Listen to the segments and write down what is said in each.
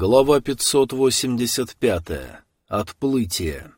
Глава 585. Отплытие.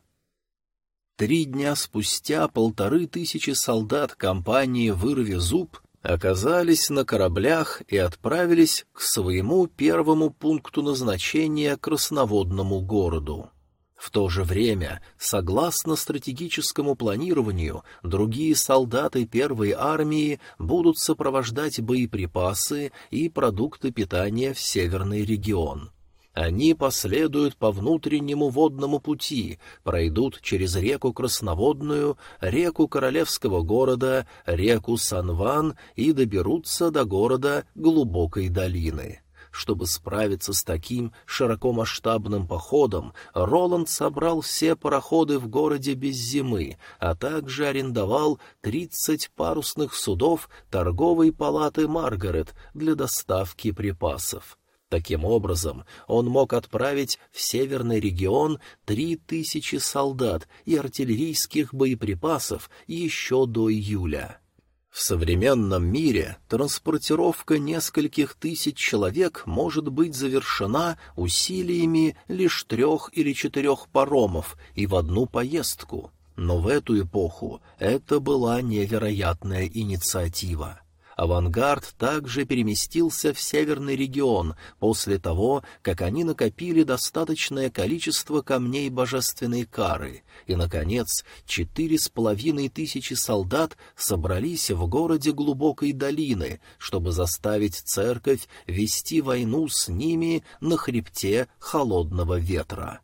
Три дня спустя полторы тысячи солдат компании «Вырви зуб» оказались на кораблях и отправились к своему первому пункту назначения красноводному городу. В то же время, согласно стратегическому планированию, другие солдаты первой армии будут сопровождать боеприпасы и продукты питания в северный регион. Они последуют по внутреннему водному пути, пройдут через реку Красноводную, реку Королевского города, реку Санван и доберутся до города Глубокой долины. Чтобы справиться с таким широкомасштабным походом, Роланд собрал все пароходы в городе без зимы, а также арендовал 30 парусных судов торговой палаты «Маргарет» для доставки припасов. Таким образом, он мог отправить в северный регион три тысячи солдат и артиллерийских боеприпасов еще до июля. В современном мире транспортировка нескольких тысяч человек может быть завершена усилиями лишь трех или четырех паромов и в одну поездку, но в эту эпоху это была невероятная инициатива. Авангард также переместился в северный регион после того, как они накопили достаточное количество камней божественной кары, и, наконец, четыре с половиной тысячи солдат собрались в городе глубокой долины, чтобы заставить церковь вести войну с ними на хребте холодного ветра.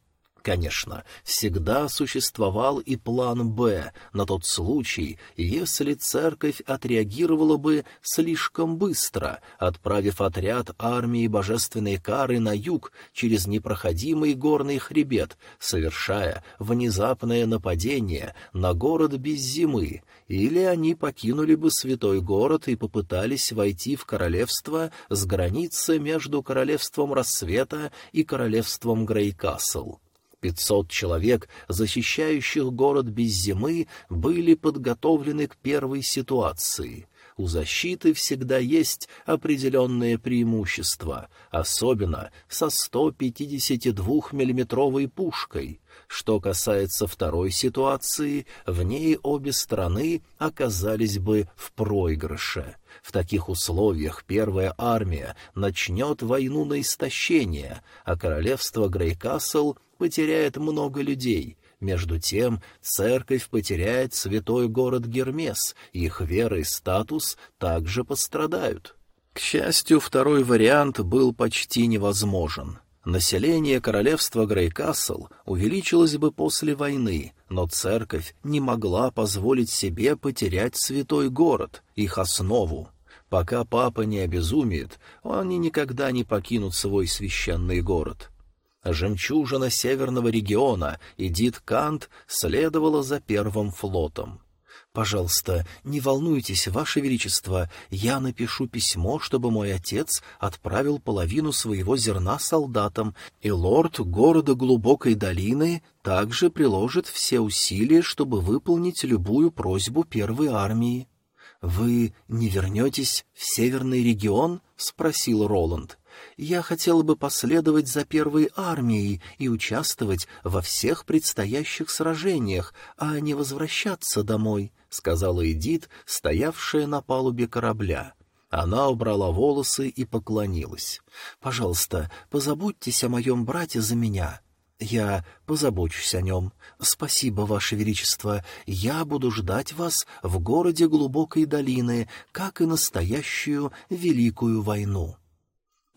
Конечно, всегда существовал и план «Б» на тот случай, если церковь отреагировала бы слишком быстро, отправив отряд армии божественной кары на юг через непроходимый горный хребет, совершая внезапное нападение на город без зимы, или они покинули бы святой город и попытались войти в королевство с границы между королевством рассвета и королевством Грейкасл. Пятьсот человек, защищающих город без зимы, были подготовлены к первой ситуации. У защиты всегда есть определенные преимущества, особенно со 152 миллиметровой пушкой. Что касается второй ситуации, в ней обе стороны оказались бы в проигрыше. В таких условиях первая армия начнет войну на истощение, а королевство Грейкасл потеряет много людей. Между тем, церковь потеряет святой город Гермес, их вера и статус также пострадают. К счастью, второй вариант был почти невозможен. Население королевства Грейкасл увеличилось бы после войны, но церковь не могла позволить себе потерять святой город, их основу. Пока папа не обезумеет, они никогда не покинут свой священный город. Жемчужина северного региона, Эдит Кант, следовала за первым флотом. «Пожалуйста, не волнуйтесь, Ваше Величество, я напишу письмо, чтобы мой отец отправил половину своего зерна солдатам, и лорд города Глубокой долины также приложит все усилия, чтобы выполнить любую просьбу первой армии». «Вы не вернетесь в северный регион?» — спросил Роланд. Я хотела бы последовать за первой армией и участвовать во всех предстоящих сражениях, а не возвращаться домой», — сказала Эдит, стоявшая на палубе корабля. Она убрала волосы и поклонилась. «Пожалуйста, позаботьтесь о моем брате за меня». «Я позабочусь о нем. Спасибо, Ваше Величество. Я буду ждать вас в городе глубокой долины, как и настоящую Великую войну».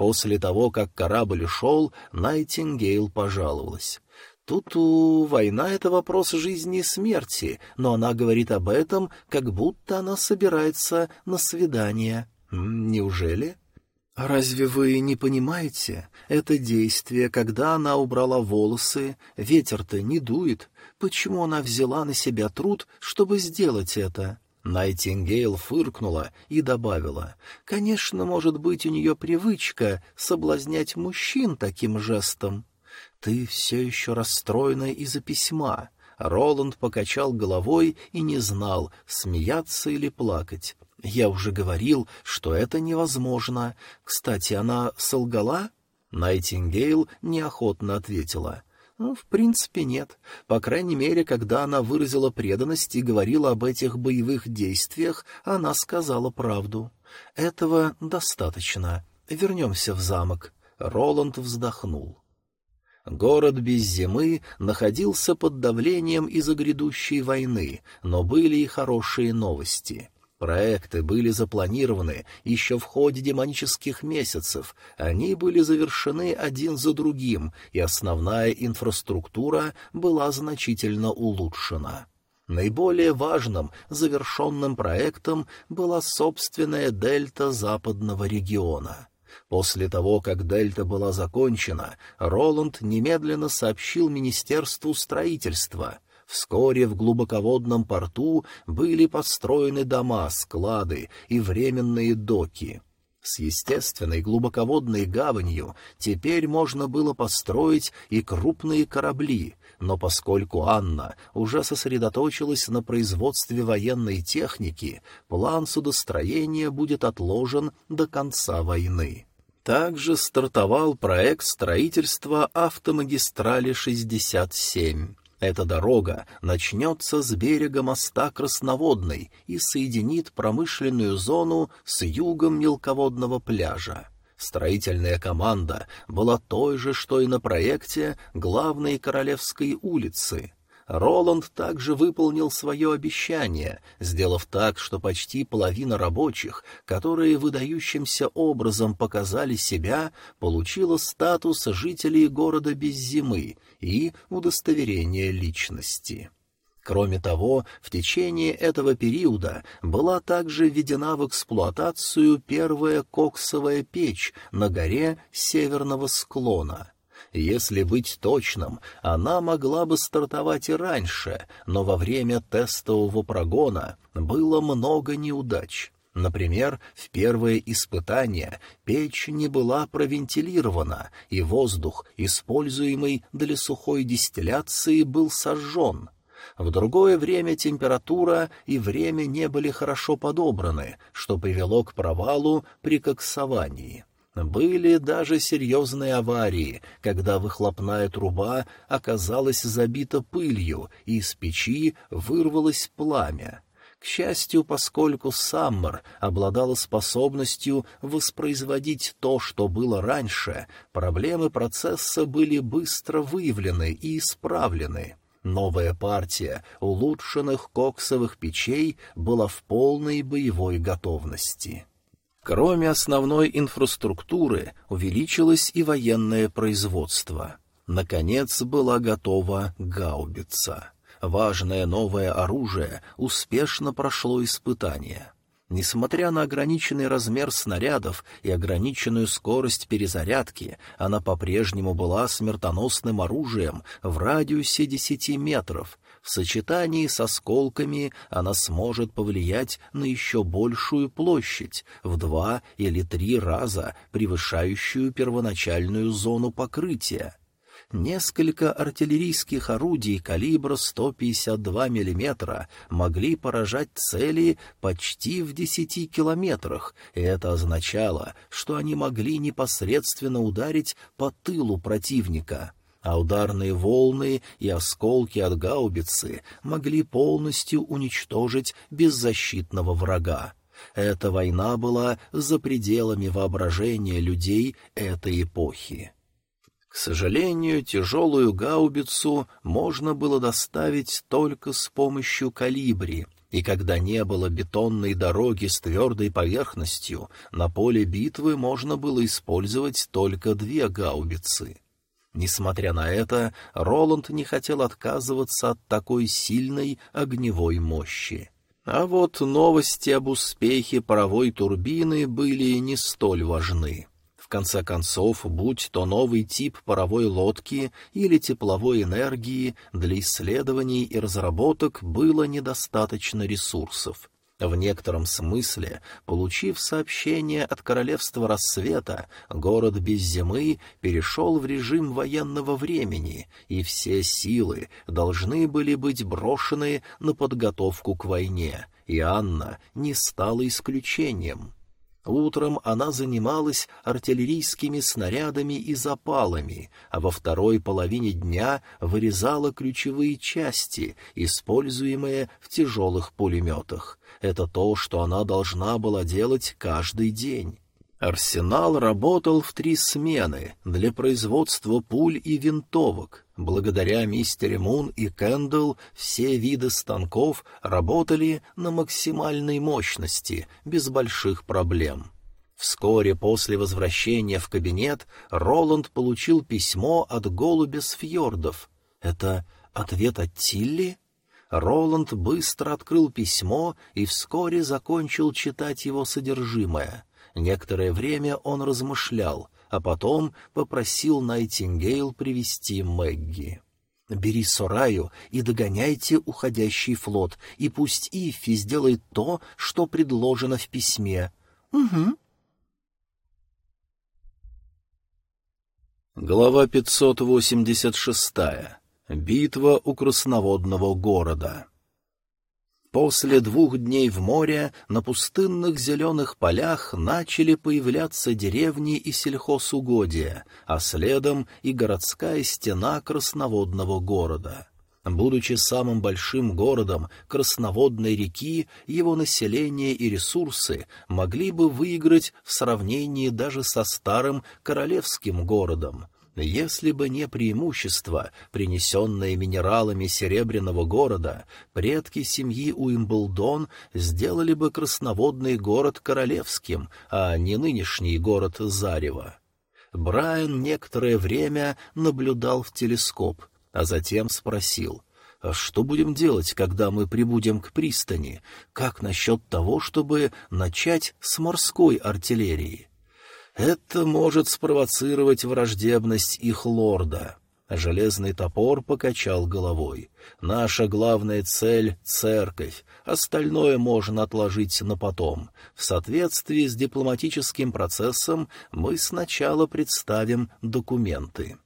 После того, как корабль шел, Найтингейл пожаловалась. Тут у война — это вопрос жизни и смерти, но она говорит об этом, как будто она собирается на свидание. Неужели? «Разве вы не понимаете? Это действие, когда она убрала волосы, ветер-то не дует. Почему она взяла на себя труд, чтобы сделать это?» Найтингейл фыркнула и добавила, «Конечно, может быть, у нее привычка соблазнять мужчин таким жестом. Ты все еще расстроена из-за письма». Роланд покачал головой и не знал, смеяться или плакать. «Я уже говорил, что это невозможно. Кстати, она солгала?» Найтингейл неохотно ответила. «Ну, в принципе, нет. По крайней мере, когда она выразила преданность и говорила об этих боевых действиях, она сказала правду. Этого достаточно. Вернемся в замок». Роланд вздохнул. Город без зимы находился под давлением из-за грядущей войны, но были и хорошие новости. Проекты были запланированы еще в ходе демонических месяцев, они были завершены один за другим, и основная инфраструктура была значительно улучшена. Наиболее важным завершенным проектом была собственная дельта западного региона. После того, как дельта была закончена, Роланд немедленно сообщил Министерству строительства — Вскоре в глубоководном порту были построены дома, склады и временные доки. С естественной глубоководной гаванью теперь можно было построить и крупные корабли, но поскольку Анна уже сосредоточилась на производстве военной техники, план судостроения будет отложен до конца войны. Также стартовал проект строительства автомагистрали 67. Эта дорога начнется с берега моста Красноводной и соединит промышленную зону с югом мелководного пляжа. Строительная команда была той же, что и на проекте главной Королевской улицы — Роланд также выполнил свое обещание, сделав так, что почти половина рабочих, которые выдающимся образом показали себя, получила статус жителей города без зимы и удостоверение личности. Кроме того, в течение этого периода была также введена в эксплуатацию первая коксовая печь на горе северного склона — если быть точным, она могла бы стартовать и раньше, но во время тестового прогона было много неудач. Например, в первое испытание печь не была провентилирована, и воздух, используемый для сухой дистилляции, был сожжен. В другое время температура и время не были хорошо подобраны, что привело к провалу при коксовании. Были даже серьезные аварии, когда выхлопная труба оказалась забита пылью, и из печи вырвалось пламя. К счастью, поскольку Саммер обладала способностью воспроизводить то, что было раньше, проблемы процесса были быстро выявлены и исправлены. Новая партия улучшенных коксовых печей была в полной боевой готовности. Кроме основной инфраструктуры, увеличилось и военное производство. Наконец была готова гаубица. Важное новое оружие успешно прошло испытание. Несмотря на ограниченный размер снарядов и ограниченную скорость перезарядки, она по-прежнему была смертоносным оружием в радиусе десяти метров, в сочетании с осколками она сможет повлиять на еще большую площадь, в два или три раза превышающую первоначальную зону покрытия. Несколько артиллерийских орудий калибра 152 мм могли поражать цели почти в 10 километрах, и это означало, что они могли непосредственно ударить по тылу противника а ударные волны и осколки от гаубицы могли полностью уничтожить беззащитного врага. Эта война была за пределами воображения людей этой эпохи. К сожалению, тяжелую гаубицу можно было доставить только с помощью калибри, и когда не было бетонной дороги с твердой поверхностью, на поле битвы можно было использовать только две гаубицы. Несмотря на это, Роланд не хотел отказываться от такой сильной огневой мощи. А вот новости об успехе паровой турбины были не столь важны. В конце концов, будь то новый тип паровой лодки или тепловой энергии, для исследований и разработок было недостаточно ресурсов. В некотором смысле, получив сообщение от Королевства Рассвета, город без зимы перешел в режим военного времени, и все силы должны были быть брошены на подготовку к войне, и Анна не стала исключением. Утром она занималась артиллерийскими снарядами и запалами, а во второй половине дня вырезала ключевые части, используемые в тяжелых пулеметах. Это то, что она должна была делать каждый день. Арсенал работал в три смены для производства пуль и винтовок. Благодаря мистере Мун и Кэндл все виды станков работали на максимальной мощности, без больших проблем. Вскоре после возвращения в кабинет Роланд получил письмо от голубя с фьордов. Это ответ от Тилли? Роланд быстро открыл письмо и вскоре закончил читать его содержимое — Некоторое время он размышлял, а потом попросил Найтингейл привести Мэгги. «Бери Сораю и догоняйте уходящий флот, и пусть Иффи сделает то, что предложено в письме». «Угу». Глава 586. Битва у красноводного города. После двух дней в море на пустынных зеленых полях начали появляться деревни и сельхозугодия, а следом и городская стена красноводного города. Будучи самым большим городом красноводной реки, его население и ресурсы могли бы выиграть в сравнении даже со старым королевским городом — если бы не преимущество, принесенное минералами Серебряного города, предки семьи Уимблдон сделали бы красноводный город королевским, а не нынешний город Зарева. Брайан некоторое время наблюдал в телескоп, а затем спросил — а что будем делать, когда мы прибудем к пристани? Как насчет того, чтобы начать с морской артиллерии? Это может спровоцировать враждебность их лорда. Железный топор покачал головой. Наша главная цель — церковь, остальное можно отложить на потом. В соответствии с дипломатическим процессом мы сначала представим документы.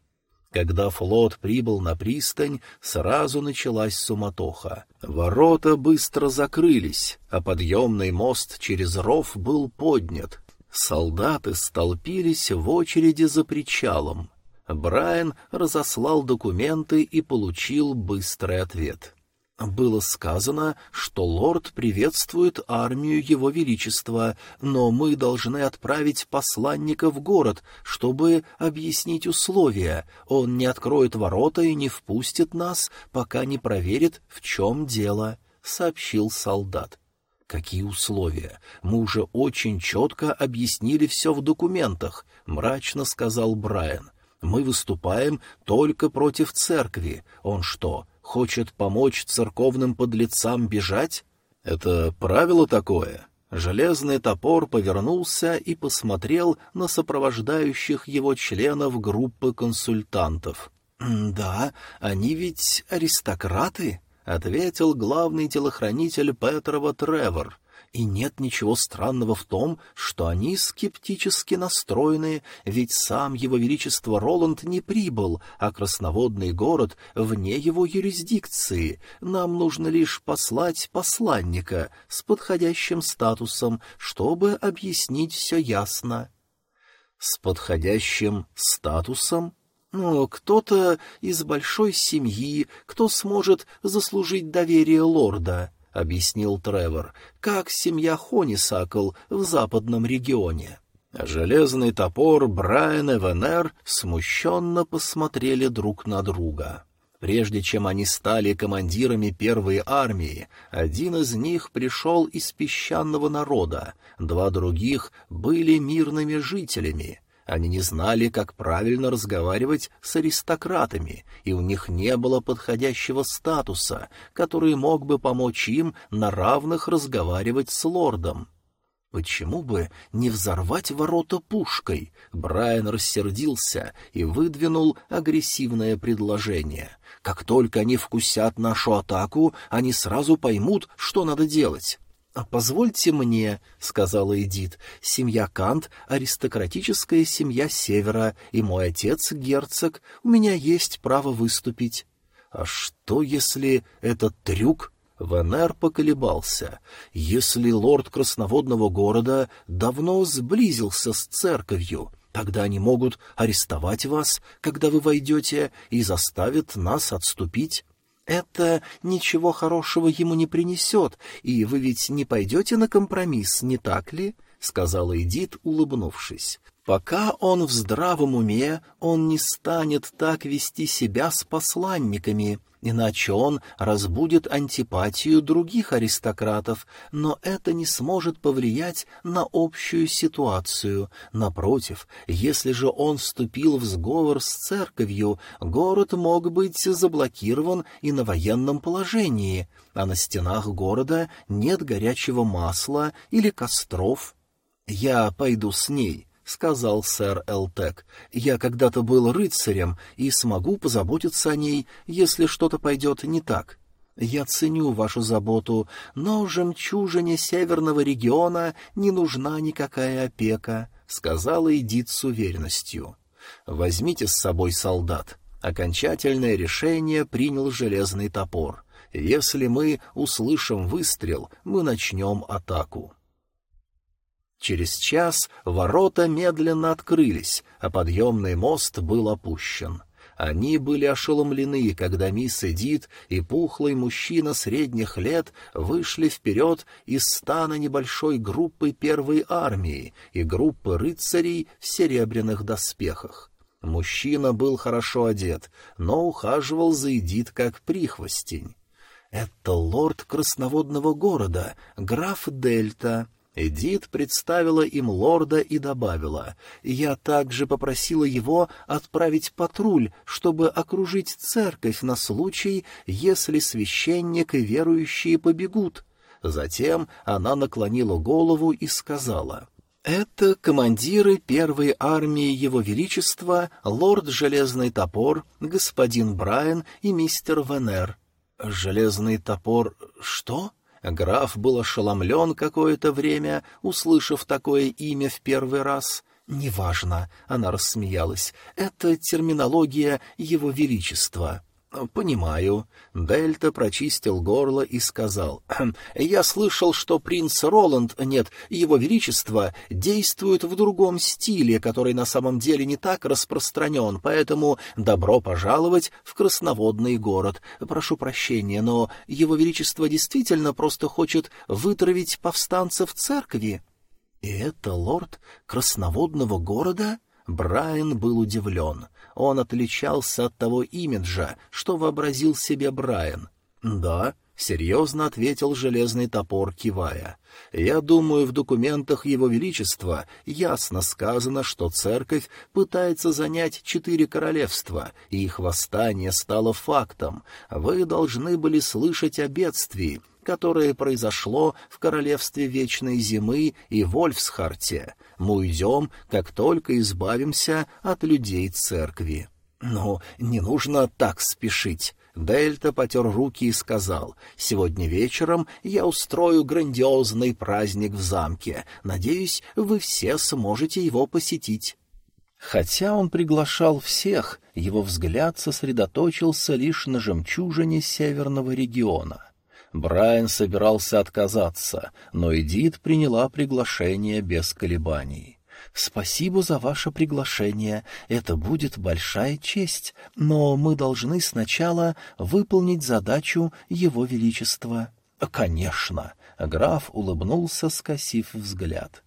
Когда флот прибыл на пристань, сразу началась суматоха. Ворота быстро закрылись, а подъемный мост через ров был поднят, Солдаты столпились в очереди за причалом. Брайан разослал документы и получил быстрый ответ. Было сказано, что лорд приветствует армию его величества, но мы должны отправить посланника в город, чтобы объяснить условия. Он не откроет ворота и не впустит нас, пока не проверит, в чем дело, — сообщил солдат. «Какие условия? Мы уже очень четко объяснили все в документах», — мрачно сказал Брайан. «Мы выступаем только против церкви. Он что, хочет помочь церковным подлецам бежать? Это правило такое?» Железный топор повернулся и посмотрел на сопровождающих его членов группы консультантов. «Да, они ведь аристократы?» — ответил главный телохранитель Петрова Тревор. И нет ничего странного в том, что они скептически настроены, ведь сам его величество Роланд не прибыл, а красноводный город вне его юрисдикции. Нам нужно лишь послать посланника с подходящим статусом, чтобы объяснить все ясно. — С подходящим статусом? Ну, кто-то из большой семьи, кто сможет заслужить доверие лорда, — объяснил Тревор, — как семья Хонисакл в западном регионе. Железный топор Брайан и Венер смущенно посмотрели друг на друга. Прежде чем они стали командирами первой армии, один из них пришел из песчаного народа, два других были мирными жителями — они не знали, как правильно разговаривать с аристократами, и у них не было подходящего статуса, который мог бы помочь им на равных разговаривать с лордом. Почему бы не взорвать ворота пушкой? Брайан рассердился и выдвинул агрессивное предложение. Как только они вкусят нашу атаку, они сразу поймут, что надо делать. «А позвольте мне», — сказала Эдит, — «семья Кант — аристократическая семья Севера, и мой отец — герцог, у меня есть право выступить». «А что, если этот трюк?» Венер поколебался. Если лорд Красноводного города давно сблизился с церковью, тогда они могут арестовать вас, когда вы войдете, и заставят нас отступить. Это ничего хорошего ему не принесет, и вы ведь не пойдете на компромисс, не так ли? — сказала Эдит, улыбнувшись. Пока он в здравом уме, он не станет так вести себя с посланниками, иначе он разбудит антипатию других аристократов, но это не сможет повлиять на общую ситуацию. Напротив, если же он вступил в сговор с церковью, город мог быть заблокирован и на военном положении, а на стенах города нет горячего масла или костров. «Я пойду с ней», — сказал сэр Элтек. «Я когда-то был рыцарем и смогу позаботиться о ней, если что-то пойдет не так. Я ценю вашу заботу, но жемчужине северного региона не нужна никакая опека», — сказала Эдит с уверенностью. «Возьмите с собой солдат». Окончательное решение принял железный топор. «Если мы услышим выстрел, мы начнем атаку». Через час ворота медленно открылись, а подъемный мост был опущен. Они были ошеломлены, когда мисс Эдит и пухлый мужчина средних лет вышли вперед из стана небольшой группы первой армии и группы рыцарей в серебряных доспехах. Мужчина был хорошо одет, но ухаживал за Эдит как прихвостень. «Это лорд красноводного города, граф Дельта», Эдит представила им лорда и добавила, «Я также попросила его отправить патруль, чтобы окружить церковь на случай, если священник и верующие побегут». Затем она наклонила голову и сказала, «Это командиры первой армии Его Величества, лорд Железный Топор, господин Брайан и мистер Венер». «Железный Топор... что?» Граф был ошеломлен какое-то время, услышав такое имя в первый раз. «Неважно», — она рассмеялась, — «это терминология Его Величества». «Понимаю». Дельта прочистил горло и сказал. «Хм, «Я слышал, что принц Роланд, нет, его величество, действует в другом стиле, который на самом деле не так распространен, поэтому добро пожаловать в красноводный город. Прошу прощения, но его величество действительно просто хочет вытравить повстанцев церкви». «И это лорд красноводного города?» Брайан был удивлен. Он отличался от того имиджа, что вообразил себе Брайан. «Да», — серьезно ответил железный топор, кивая. «Я думаю, в документах Его Величества ясно сказано, что церковь пытается занять четыре королевства, и их восстание стало фактом. Вы должны были слышать о бедствии, которое произошло в Королевстве Вечной Зимы и Вольфсхарте. Мы уйдем, как только избавимся от людей церкви. Но не нужно так спешить. Дельта потер руки и сказал, «Сегодня вечером я устрою грандиозный праздник в замке. Надеюсь, вы все сможете его посетить». Хотя он приглашал всех, его взгляд сосредоточился лишь на жемчужине северного региона. Брайан собирался отказаться, но Эдит приняла приглашение без колебаний. «Спасибо за ваше приглашение. Это будет большая честь, но мы должны сначала выполнить задачу Его Величества». «Конечно!» — граф улыбнулся, скосив взгляд.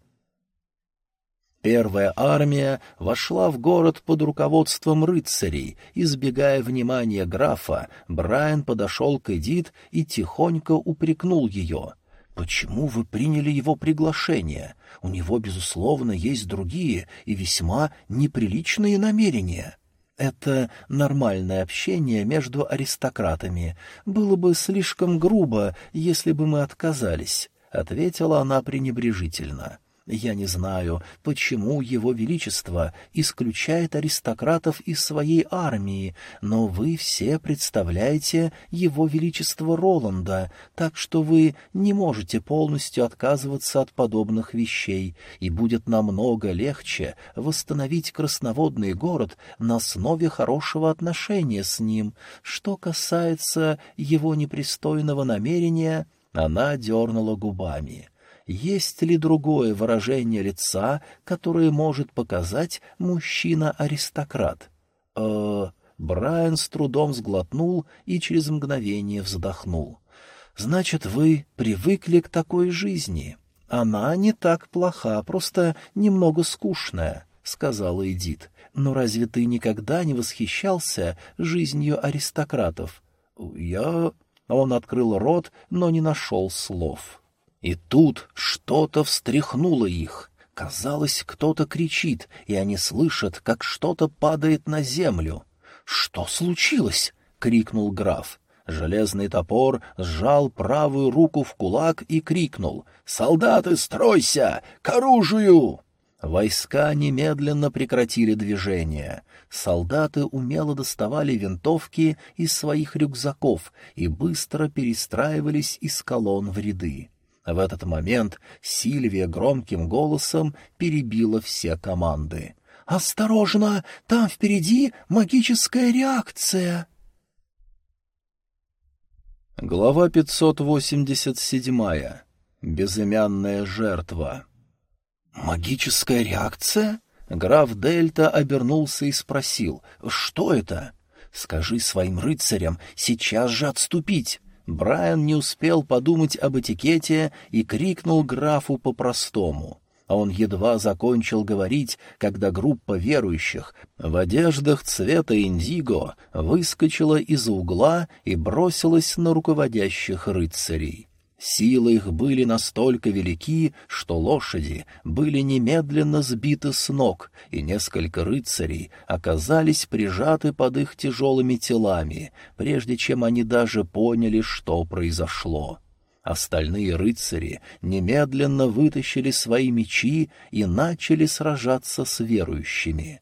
Первая армия вошла в город под руководством рыцарей. Избегая внимания графа, Брайан подошел к Эдит и тихонько упрекнул ее. «Почему вы приняли его приглашение? У него, безусловно, есть другие и весьма неприличные намерения». Это нормальное общение между аристократами. Было бы слишком грубо, если бы мы отказались, — ответила она пренебрежительно. Я не знаю, почему Его Величество исключает аристократов из своей армии, но вы все представляете Его Величество Роланда, так что вы не можете полностью отказываться от подобных вещей, и будет намного легче восстановить красноводный город на основе хорошего отношения с ним. Что касается его непристойного намерения, она дернула губами — есть ли другое выражение лица, которое может показать мужчина-аристократ? э Брайан с трудом сглотнул и через мгновение вздохнул. «Значит, вы привыкли к такой жизни. Она не так плоха, просто немного скучная», — сказала Эдит. «Но разве ты никогда не восхищался жизнью аристократов?» «Я...» Он открыл рот, но не нашел слов. И тут что-то встряхнуло их. Казалось, кто-то кричит, и они слышат, как что-то падает на землю. «Что случилось?» — крикнул граф. Железный топор сжал правую руку в кулак и крикнул «Солдаты, стройся! К оружию!» Войска немедленно прекратили движение. Солдаты умело доставали винтовки из своих рюкзаков и быстро перестраивались из колонн в ряды. В этот момент Сильвия громким голосом перебила все команды. «Осторожно! Там впереди магическая реакция!» Глава 587. Безымянная жертва. «Магическая реакция?» Граф Дельта обернулся и спросил, «Что это?» «Скажи своим рыцарям сейчас же отступить!» Брайан не успел подумать об этикете и крикнул графу по-простому. А он едва закончил говорить, когда группа верующих в одеждах цвета индиго выскочила из угла и бросилась на руководящих рыцарей. Силы их были настолько велики, что лошади были немедленно сбиты с ног, и несколько рыцарей оказались прижаты под их тяжелыми телами, прежде чем они даже поняли, что произошло. Остальные рыцари немедленно вытащили свои мечи и начали сражаться с верующими.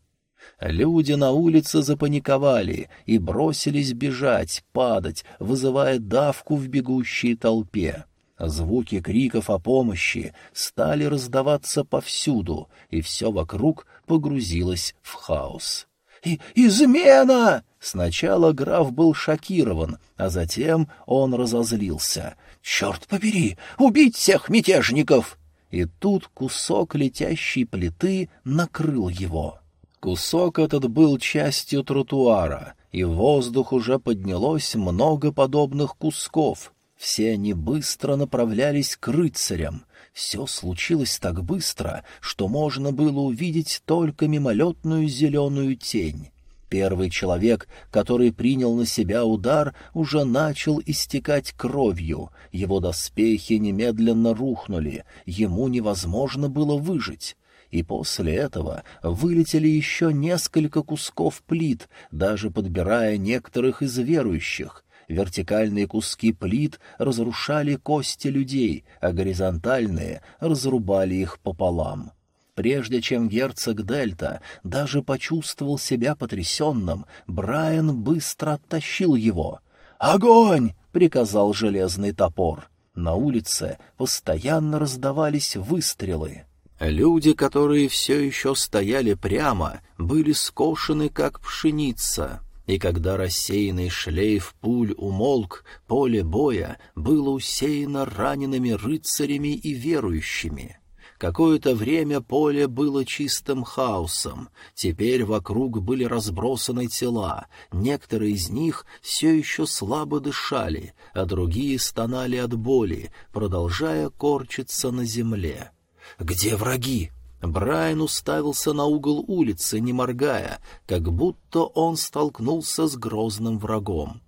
Люди на улице запаниковали и бросились бежать, падать, вызывая давку в бегущей толпе. Звуки криков о помощи стали раздаваться повсюду, и все вокруг погрузилось в хаос. И «Измена!» Сначала граф был шокирован, а затем он разозлился. «Черт побери! Убить всех мятежников!» И тут кусок летящей плиты накрыл его. Кусок этот был частью тротуара, и в воздух уже поднялось много подобных кусков. Все они быстро направлялись к рыцарям. Все случилось так быстро, что можно было увидеть только мимолетную зеленую тень. Первый человек, который принял на себя удар, уже начал истекать кровью. Его доспехи немедленно рухнули, ему невозможно было выжить и после этого вылетели еще несколько кусков плит, даже подбирая некоторых из верующих. Вертикальные куски плит разрушали кости людей, а горизонтальные разрубали их пополам. Прежде чем герцог Дельта даже почувствовал себя потрясенным, Брайан быстро оттащил его. «Огонь!» — приказал железный топор. На улице постоянно раздавались выстрелы. Люди, которые все еще стояли прямо, были скошены, как пшеница, и когда рассеянный шлейф пуль умолк, поле боя было усеяно ранеными рыцарями и верующими. Какое-то время поле было чистым хаосом, теперь вокруг были разбросаны тела, некоторые из них все еще слабо дышали, а другие стонали от боли, продолжая корчиться на земле. Где враги? Брайан уставился на угол улицы, не моргая, как будто он столкнулся с грозным врагом.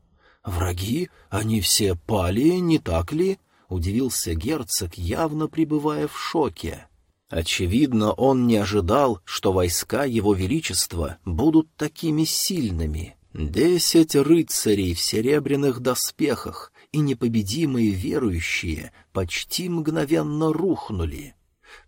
«Враги? Они все пали, не так ли?» — удивился герцог, явно пребывая в шоке. Очевидно, он не ожидал, что войска его величества будут такими сильными. Десять рыцарей в серебряных доспехах и непобедимые верующие почти мгновенно рухнули.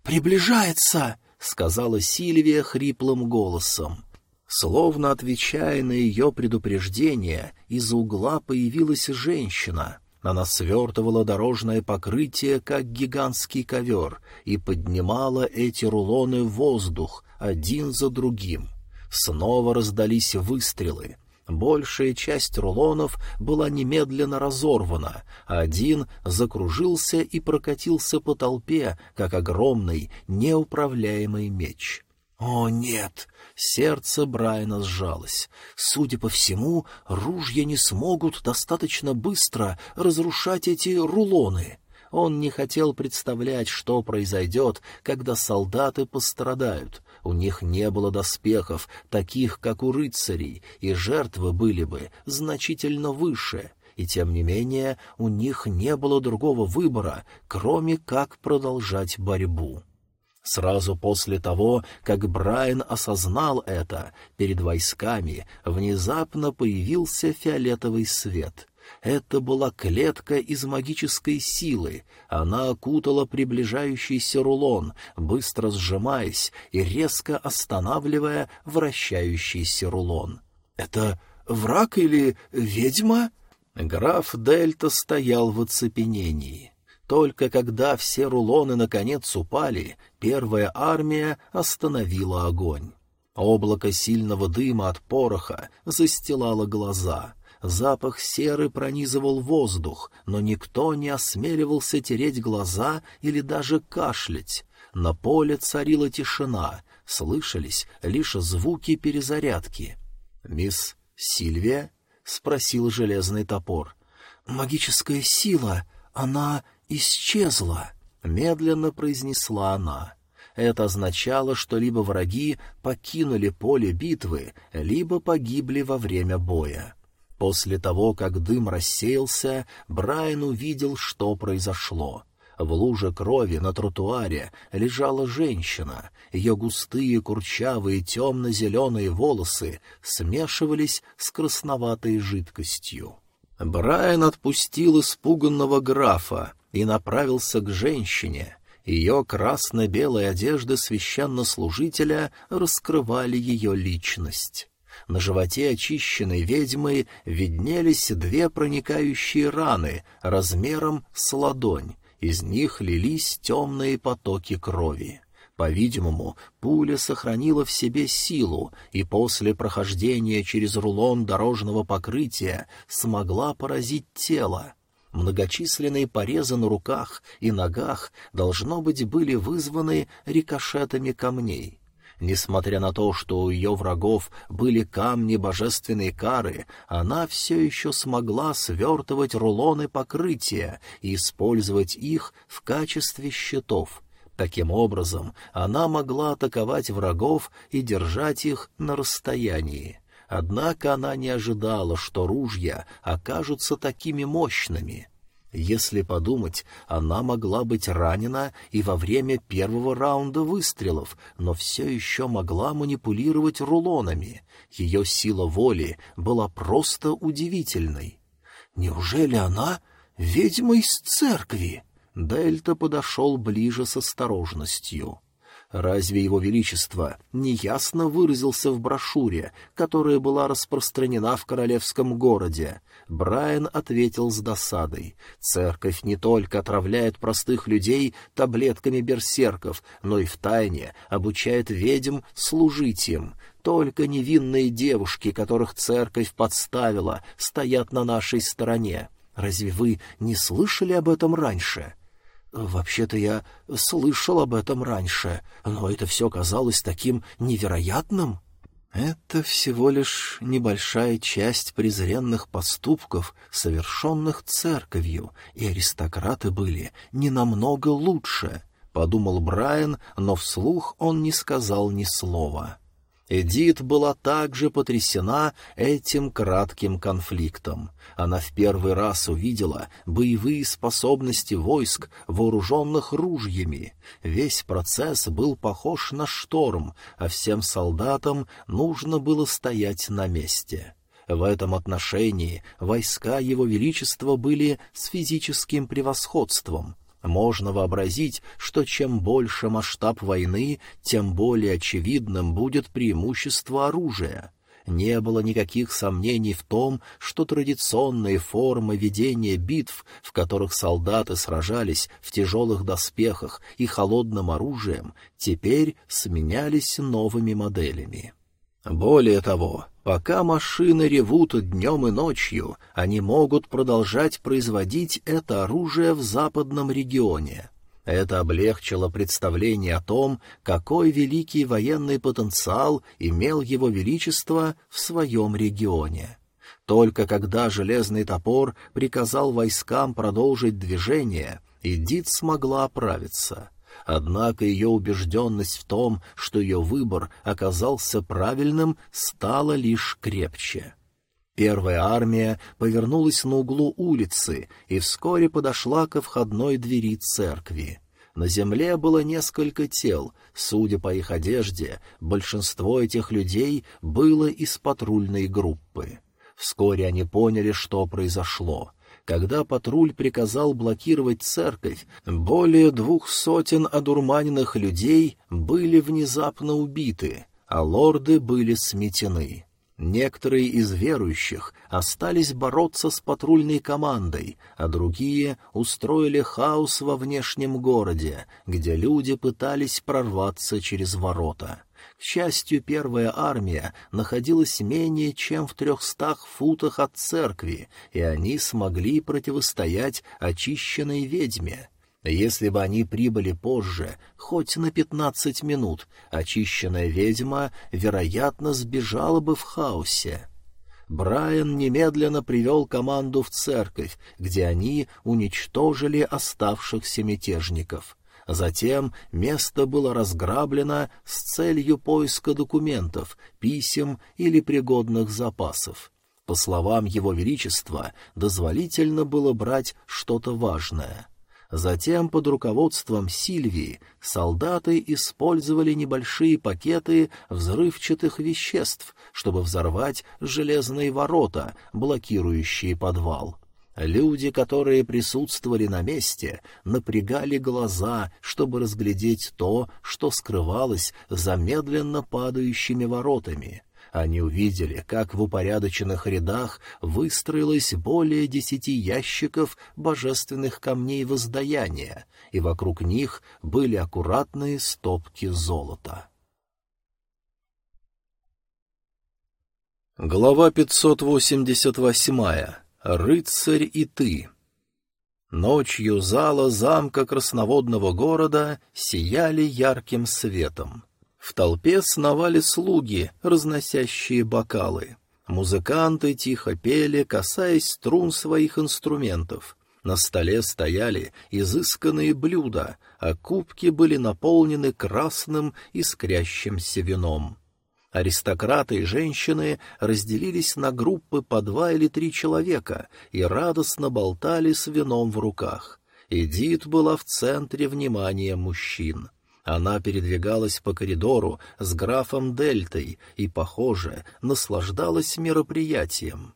«Приближается!» — сказала Сильвия хриплым голосом. Словно отвечая на ее предупреждение, из угла появилась женщина. Она свертывала дорожное покрытие, как гигантский ковер, и поднимала эти рулоны в воздух, один за другим. Снова раздались выстрелы. Большая часть рулонов была немедленно разорвана, а один закружился и прокатился по толпе, как огромный, неуправляемый меч. «О, нет!» Сердце Брайана сжалось. Судя по всему, ружья не смогут достаточно быстро разрушать эти рулоны. Он не хотел представлять, что произойдет, когда солдаты пострадают. У них не было доспехов, таких, как у рыцарей, и жертвы были бы значительно выше. И тем не менее у них не было другого выбора, кроме как продолжать борьбу. Сразу после того, как Брайан осознал это, перед войсками внезапно появился фиолетовый свет. Это была клетка из магической силы. Она окутала приближающийся рулон, быстро сжимаясь и резко останавливая вращающийся рулон. «Это враг или ведьма?» Граф Дельта стоял в оцепенении. Только когда все рулоны наконец упали, первая армия остановила огонь. Облако сильного дыма от пороха застилало глаза. Запах серы пронизывал воздух, но никто не осмеливался тереть глаза или даже кашлять. На поле царила тишина, слышались лишь звуки перезарядки. «Мисс Сильвия?» — спросил железный топор. «Магическая сила, она исчезла», — медленно произнесла она. Это означало, что либо враги покинули поле битвы, либо погибли во время боя. После того, как дым рассеялся, Брайан увидел, что произошло. В луже крови на тротуаре лежала женщина. Ее густые, курчавые, темно-зеленые волосы смешивались с красноватой жидкостью. Брайан отпустил испуганного графа, и направился к женщине. Ее красно-белые одежды священнослужителя раскрывали ее личность. На животе очищенной ведьмы виднелись две проникающие раны размером с ладонь, из них лились темные потоки крови. По-видимому, пуля сохранила в себе силу и после прохождения через рулон дорожного покрытия смогла поразить тело, Многочисленные порезы на руках и ногах, должно быть, были вызваны рикошетами камней. Несмотря на то, что у ее врагов были камни божественной кары, она все еще смогла свертывать рулоны покрытия и использовать их в качестве щитов. Таким образом, она могла атаковать врагов и держать их на расстоянии. Однако она не ожидала, что ружья окажутся такими мощными. Если подумать, она могла быть ранена и во время первого раунда выстрелов, но все еще могла манипулировать рулонами. Ее сила воли была просто удивительной. Неужели она ведьма из церкви? Дельта подошел ближе с осторожностью. Разве его величество неясно выразился в брошюре, которая была распространена в королевском городе? Брайан ответил с досадой. Церковь не только отравляет простых людей таблетками берсерков, но и втайне обучает ведьм служить им. Только невинные девушки, которых церковь подставила, стоят на нашей стороне. Разве вы не слышали об этом раньше?» «Вообще-то я слышал об этом раньше, но это все казалось таким невероятным». Это всего лишь небольшая часть презренных поступков, совершенных церковью, и аристократы были не намного лучше, — подумал Брайан, но вслух он не сказал ни слова. Эдит была также потрясена этим кратким конфликтом. Она в первый раз увидела боевые способности войск, вооруженных ружьями. Весь процесс был похож на шторм, а всем солдатам нужно было стоять на месте. В этом отношении войска Его Величества были с физическим превосходством — Можно вообразить, что чем больше масштаб войны, тем более очевидным будет преимущество оружия. Не было никаких сомнений в том, что традиционные формы ведения битв, в которых солдаты сражались в тяжелых доспехах и холодным оружием, теперь сменялись новыми моделями. Более того, пока машины ревут днем и ночью, они могут продолжать производить это оружие в западном регионе. Это облегчило представление о том, какой великий военный потенциал имел его величество в своем регионе. Только когда железный топор приказал войскам продолжить движение, Эдит смогла оправиться. Однако ее убежденность в том, что ее выбор оказался правильным, стала лишь крепче. Первая армия повернулась на углу улицы и вскоре подошла ко входной двери церкви. На земле было несколько тел. Судя по их одежде, большинство этих людей было из патрульной группы. Вскоре они поняли, что произошло. Когда патруль приказал блокировать церковь, более двух сотен одурманенных людей были внезапно убиты, а лорды были сметены. Некоторые из верующих остались бороться с патрульной командой, а другие устроили хаос во внешнем городе, где люди пытались прорваться через ворота. К счастью, первая армия находилась менее чем в трехстах футах от церкви, и они смогли противостоять очищенной ведьме. Если бы они прибыли позже, хоть на пятнадцать минут, очищенная ведьма, вероятно, сбежала бы в хаосе. Брайан немедленно привел команду в церковь, где они уничтожили оставшихся мятежников. Затем место было разграблено с целью поиска документов, писем или пригодных запасов. По словам Его Величества, дозволительно было брать что-то важное. Затем под руководством Сильвии солдаты использовали небольшие пакеты взрывчатых веществ, чтобы взорвать железные ворота, блокирующие подвал. Люди, которые присутствовали на месте, напрягали глаза, чтобы разглядеть то, что скрывалось за медленно падающими воротами. Они увидели, как в упорядоченных рядах выстроилось более десяти ящиков божественных камней воздаяния, и вокруг них были аккуратные стопки золота. Глава 588. Рыцарь и ты. Ночью зала замка красноводного города сияли ярким светом. В толпе сновали слуги, разносящие бокалы. Музыканты тихо пели, касаясь струн своих инструментов. На столе стояли изысканные блюда, а кубки были наполнены красным искрящимся вином. Аристократы и женщины разделились на группы по два или три человека и радостно болтали с вином в руках. Эдит была в центре внимания мужчин. Она передвигалась по коридору с графом Дельтой и, похоже, наслаждалась мероприятием.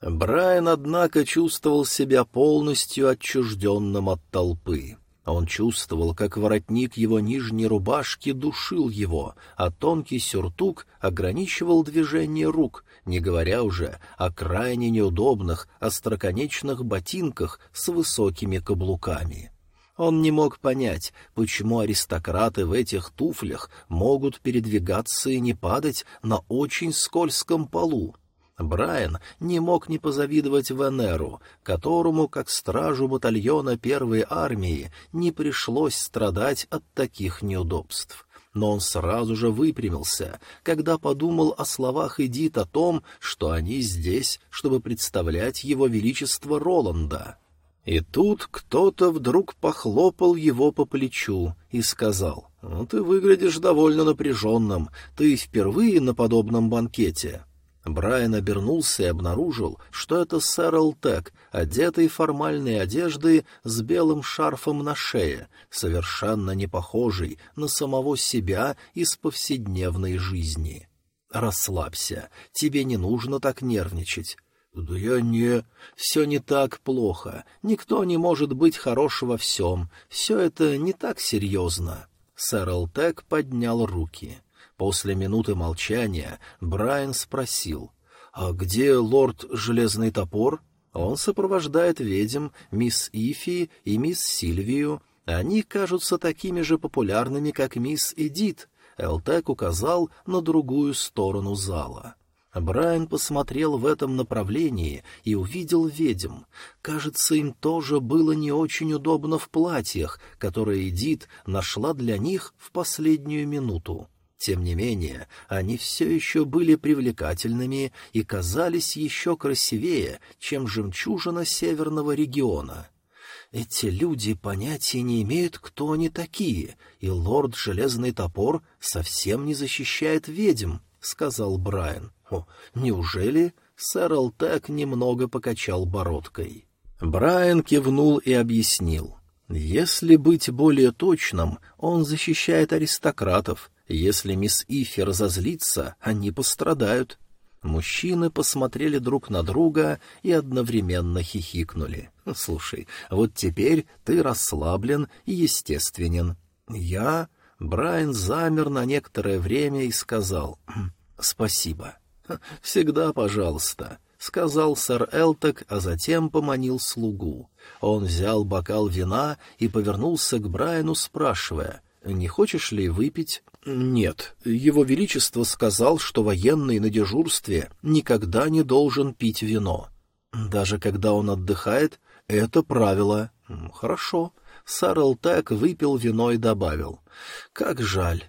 Брайан, однако, чувствовал себя полностью отчужденным от толпы. Он чувствовал, как воротник его нижней рубашки душил его, а тонкий сюртук ограничивал движение рук, не говоря уже о крайне неудобных остроконечных ботинках с высокими каблуками. Он не мог понять, почему аристократы в этих туфлях могут передвигаться и не падать на очень скользком полу. Брайан не мог не позавидовать Венеру, которому, как стражу батальона первой армии, не пришлось страдать от таких неудобств. Но он сразу же выпрямился, когда подумал о словах Эдит о том, что они здесь, чтобы представлять его величество Роланда. И тут кто-то вдруг похлопал его по плечу и сказал, «Ну, ты выглядишь довольно напряженным, ты впервые на подобном банкете». Брайан обернулся и обнаружил, что это сэр Элтек, одетый в формальные одежды с белым шарфом на шее, совершенно не похожий на самого себя из повседневной жизни. «Расслабься, тебе не нужно так нервничать. «Да я не... Все не так плохо. Никто не может быть хорош во всем. Все это не так серьезно». Сэр Элтек поднял руки. После минуты молчания Брайан спросил, «А где лорд Железный Топор?» Он сопровождает ведьм, мисс Ифи и мисс Сильвию. Они кажутся такими же популярными, как мисс Эдит. Элтек указал на другую сторону зала. Брайан посмотрел в этом направлении и увидел ведьм. Кажется, им тоже было не очень удобно в платьях, которые Эдит нашла для них в последнюю минуту. Тем не менее, они все еще были привлекательными и казались еще красивее, чем жемчужина северного региона. Эти люди понятия не имеют, кто они такие, и лорд Железный Топор совсем не защищает ведьм, — сказал Брайан. О, неужели? Сэр Алтек немного покачал бородкой. Брайан кивнул и объяснил. Если быть более точным, он защищает аристократов. Если мисс Ифи разозлится, они пострадают. Мужчины посмотрели друг на друга и одновременно хихикнули. «Слушай, вот теперь ты расслаблен и естественен». «Я...» Брайан замер на некоторое время и сказал «Хм, «Спасибо». «Всегда пожалуйста», — сказал сэр Элтек, а затем поманил слугу. Он взял бокал вина и повернулся к Брайану, спрашивая, «Не хочешь ли выпить?» «Нет, его величество сказал, что военный на дежурстве никогда не должен пить вино. Даже когда он отдыхает, это правило. Хорошо». Сэр Элтек выпил вино и добавил, «Как жаль».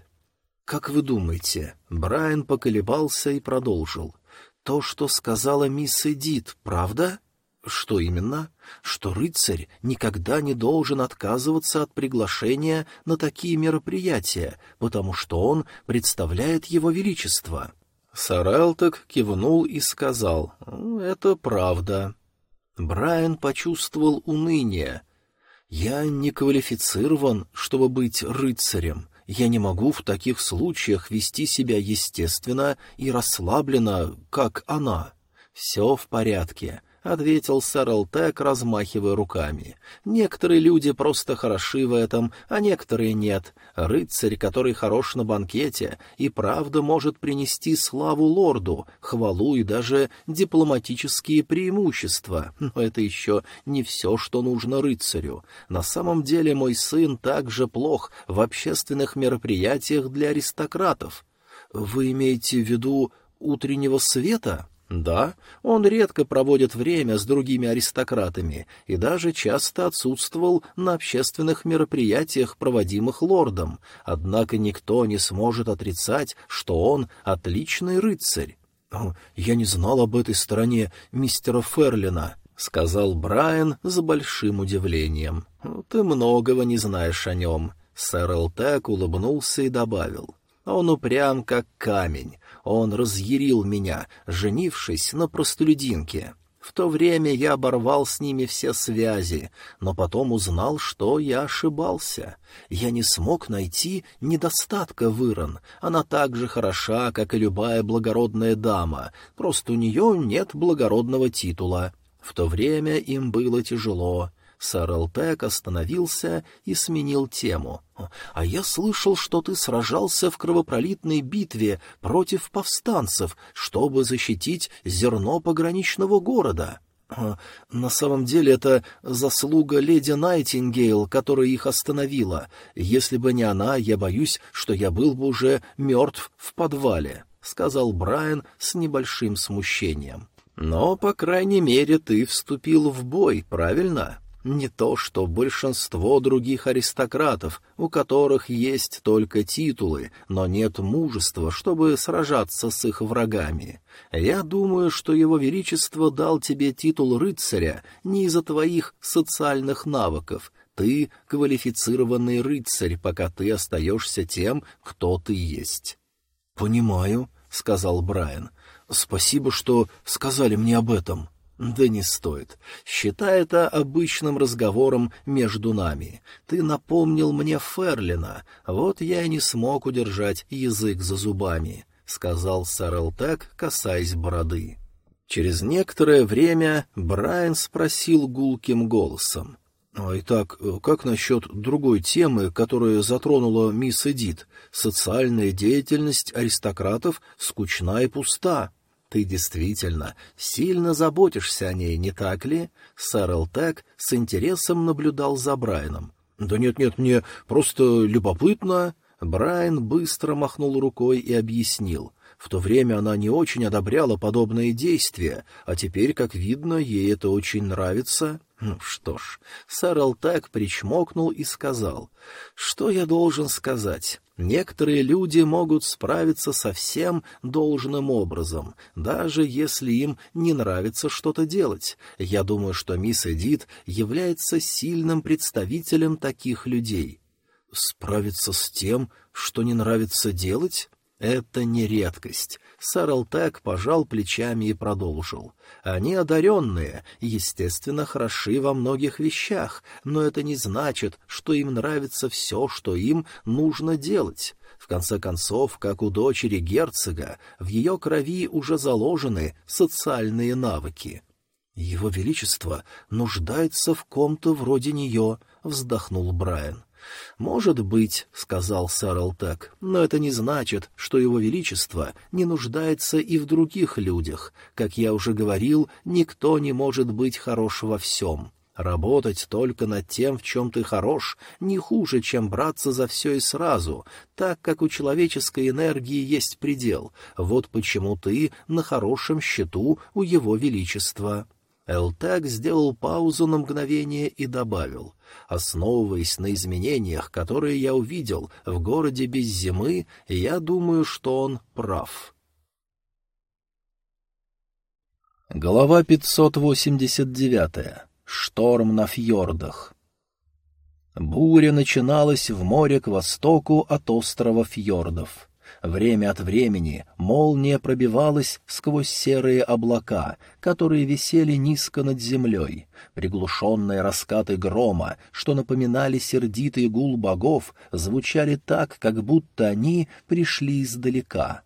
«Как вы думаете?» Брайан поколебался и продолжил. «То, что сказала мисс Эдит, правда?» «Что именно?» «Что рыцарь никогда не должен отказываться от приглашения на такие мероприятия, потому что он представляет его величество». Саралток кивнул и сказал, «Это правда». Брайан почувствовал уныние. «Я не квалифицирован, чтобы быть рыцарем. Я не могу в таких случаях вести себя естественно и расслабленно, как она. Все в порядке. — ответил сэр Элтек, размахивая руками. «Некоторые люди просто хороши в этом, а некоторые нет. Рыцарь, который хорош на банкете, и правда может принести славу лорду, хвалу и даже дипломатические преимущества. Но это еще не все, что нужно рыцарю. На самом деле мой сын также плох в общественных мероприятиях для аристократов. Вы имеете в виду утреннего света?» Да, он редко проводит время с другими аристократами и даже часто отсутствовал на общественных мероприятиях, проводимых лордом, однако никто не сможет отрицать, что он отличный рыцарь. «Я не знал об этой стороне мистера Ферлина», — сказал Брайан с большим удивлением. «Ты многого не знаешь о нем». Сэр Элтек улыбнулся и добавил. «Он упрям, как камень. Он разъярил меня, женившись на простолюдинке. В то время я оборвал с ними все связи, но потом узнал, что я ошибался. Я не смог найти недостатка в Ирон. Она так же хороша, как и любая благородная дама, просто у нее нет благородного титула. В то время им было тяжело. Сэр Элтек остановился и сменил тему. «А я слышал, что ты сражался в кровопролитной битве против повстанцев, чтобы защитить зерно пограничного города». «На самом деле это заслуга леди Найтингейл, которая их остановила. Если бы не она, я боюсь, что я был бы уже мертв в подвале», — сказал Брайан с небольшим смущением. «Но, по крайней мере, ты вступил в бой, правильно?» Не то, что большинство других аристократов, у которых есть только титулы, но нет мужества, чтобы сражаться с их врагами. Я думаю, что его величество дал тебе титул рыцаря не из-за твоих социальных навыков. Ты квалифицированный рыцарь, пока ты остаешься тем, кто ты есть. — Понимаю, — сказал Брайан. — Спасибо, что сказали мне об этом. — да не стоит. Считай это обычным разговором между нами. Ты напомнил мне Ферлина, вот я и не смог удержать язык за зубами, — сказал сэр Элтек, касаясь бороды. Через некоторое время Брайан спросил гулким голосом. «А итак, как насчет другой темы, которая затронула мисс Эдит? Социальная деятельность аристократов скучна и пуста. Ты действительно сильно заботишься о ней, не так ли?» Сэр Элтек с интересом наблюдал за Брайаном. «Да нет-нет, мне просто любопытно...» Брайан быстро махнул рукой и объяснил. В то время она не очень одобряла подобные действия, а теперь, как видно, ей это очень нравится. Ну что ж, сэр Алтак причмокнул и сказал, «Что я должен сказать? Некоторые люди могут справиться со всем должным образом, даже если им не нравится что-то делать. Я думаю, что мисс Эдит является сильным представителем таких людей». «Справиться с тем, что не нравится делать?» Это не редкость. Саралтек пожал плечами и продолжил. Они одаренные, естественно, хороши во многих вещах, но это не значит, что им нравится все, что им нужно делать. В конце концов, как у дочери герцога, в ее крови уже заложены социальные навыки. «Его Величество нуждается в ком-то вроде нее», — вздохнул Брайан. «Может быть», — сказал сэр Алтек, — «но это не значит, что его величество не нуждается и в других людях. Как я уже говорил, никто не может быть хорош во всем». Работать только над тем, в чем ты хорош, не хуже, чем браться за все и сразу, так как у человеческой энергии есть предел. Вот почему ты на хорошем счету у его величества. Элтак сделал паузу на мгновение и добавил. Основываясь на изменениях, которые я увидел в городе без зимы, я думаю, что он прав. Глава 589. Шторм на фьордах. Буря начиналась в море к востоку от острова фьордов. Время от времени молния пробивалась сквозь серые облака, которые висели низко над землей. Приглушенные раскаты грома, что напоминали сердитый гул богов, звучали так, как будто они пришли издалека.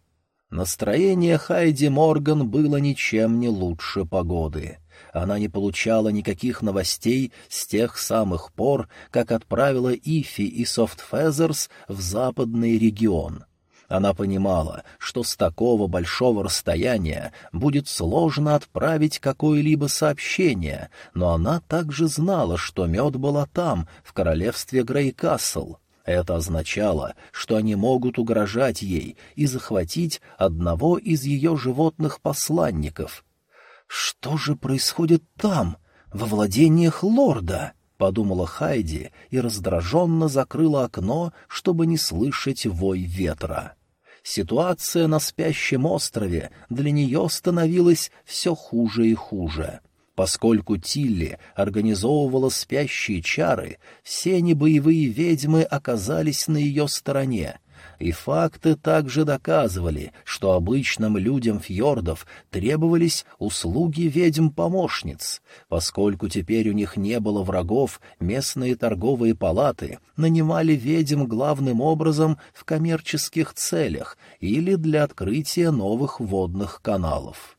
Настроение Хайди Морган было ничем не лучше погоды. Она не получала никаких новостей с тех самых пор, как отправила Ифи и Софтфезерс в западный регион — она понимала, что с такого большого расстояния будет сложно отправить какое-либо сообщение, но она также знала, что мед была там, в королевстве Грейкасл. Это означало, что они могут угрожать ей и захватить одного из ее животных посланников. «Что же происходит там, во владениях лорда?» — подумала Хайди и раздраженно закрыла окно, чтобы не слышать вой ветра. Ситуация на спящем острове для нее становилась все хуже и хуже. Поскольку Тилли организовывала спящие чары, все небоевые ведьмы оказались на ее стороне — и факты также доказывали, что обычным людям фьордов требовались услуги ведьм-помощниц. Поскольку теперь у них не было врагов, местные торговые палаты нанимали ведьм главным образом в коммерческих целях или для открытия новых водных каналов.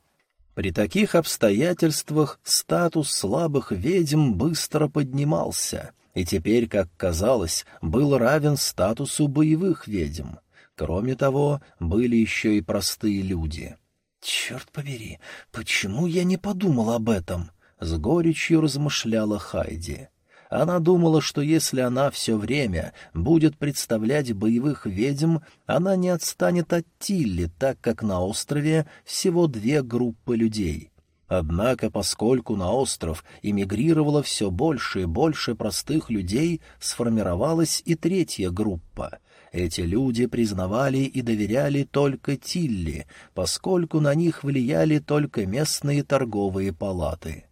При таких обстоятельствах статус слабых ведьм быстро поднимался — и теперь, как казалось, был равен статусу боевых ведьм. Кроме того, были еще и простые люди. «Черт побери, почему я не подумал об этом?» — с горечью размышляла Хайди. Она думала, что если она все время будет представлять боевых ведьм, она не отстанет от Тилли, так как на острове всего две группы людей. Однако, поскольку на остров эмигрировало все больше и больше простых людей, сформировалась и третья группа. Эти люди признавали и доверяли только Тилли, поскольку на них влияли только местные торговые палаты.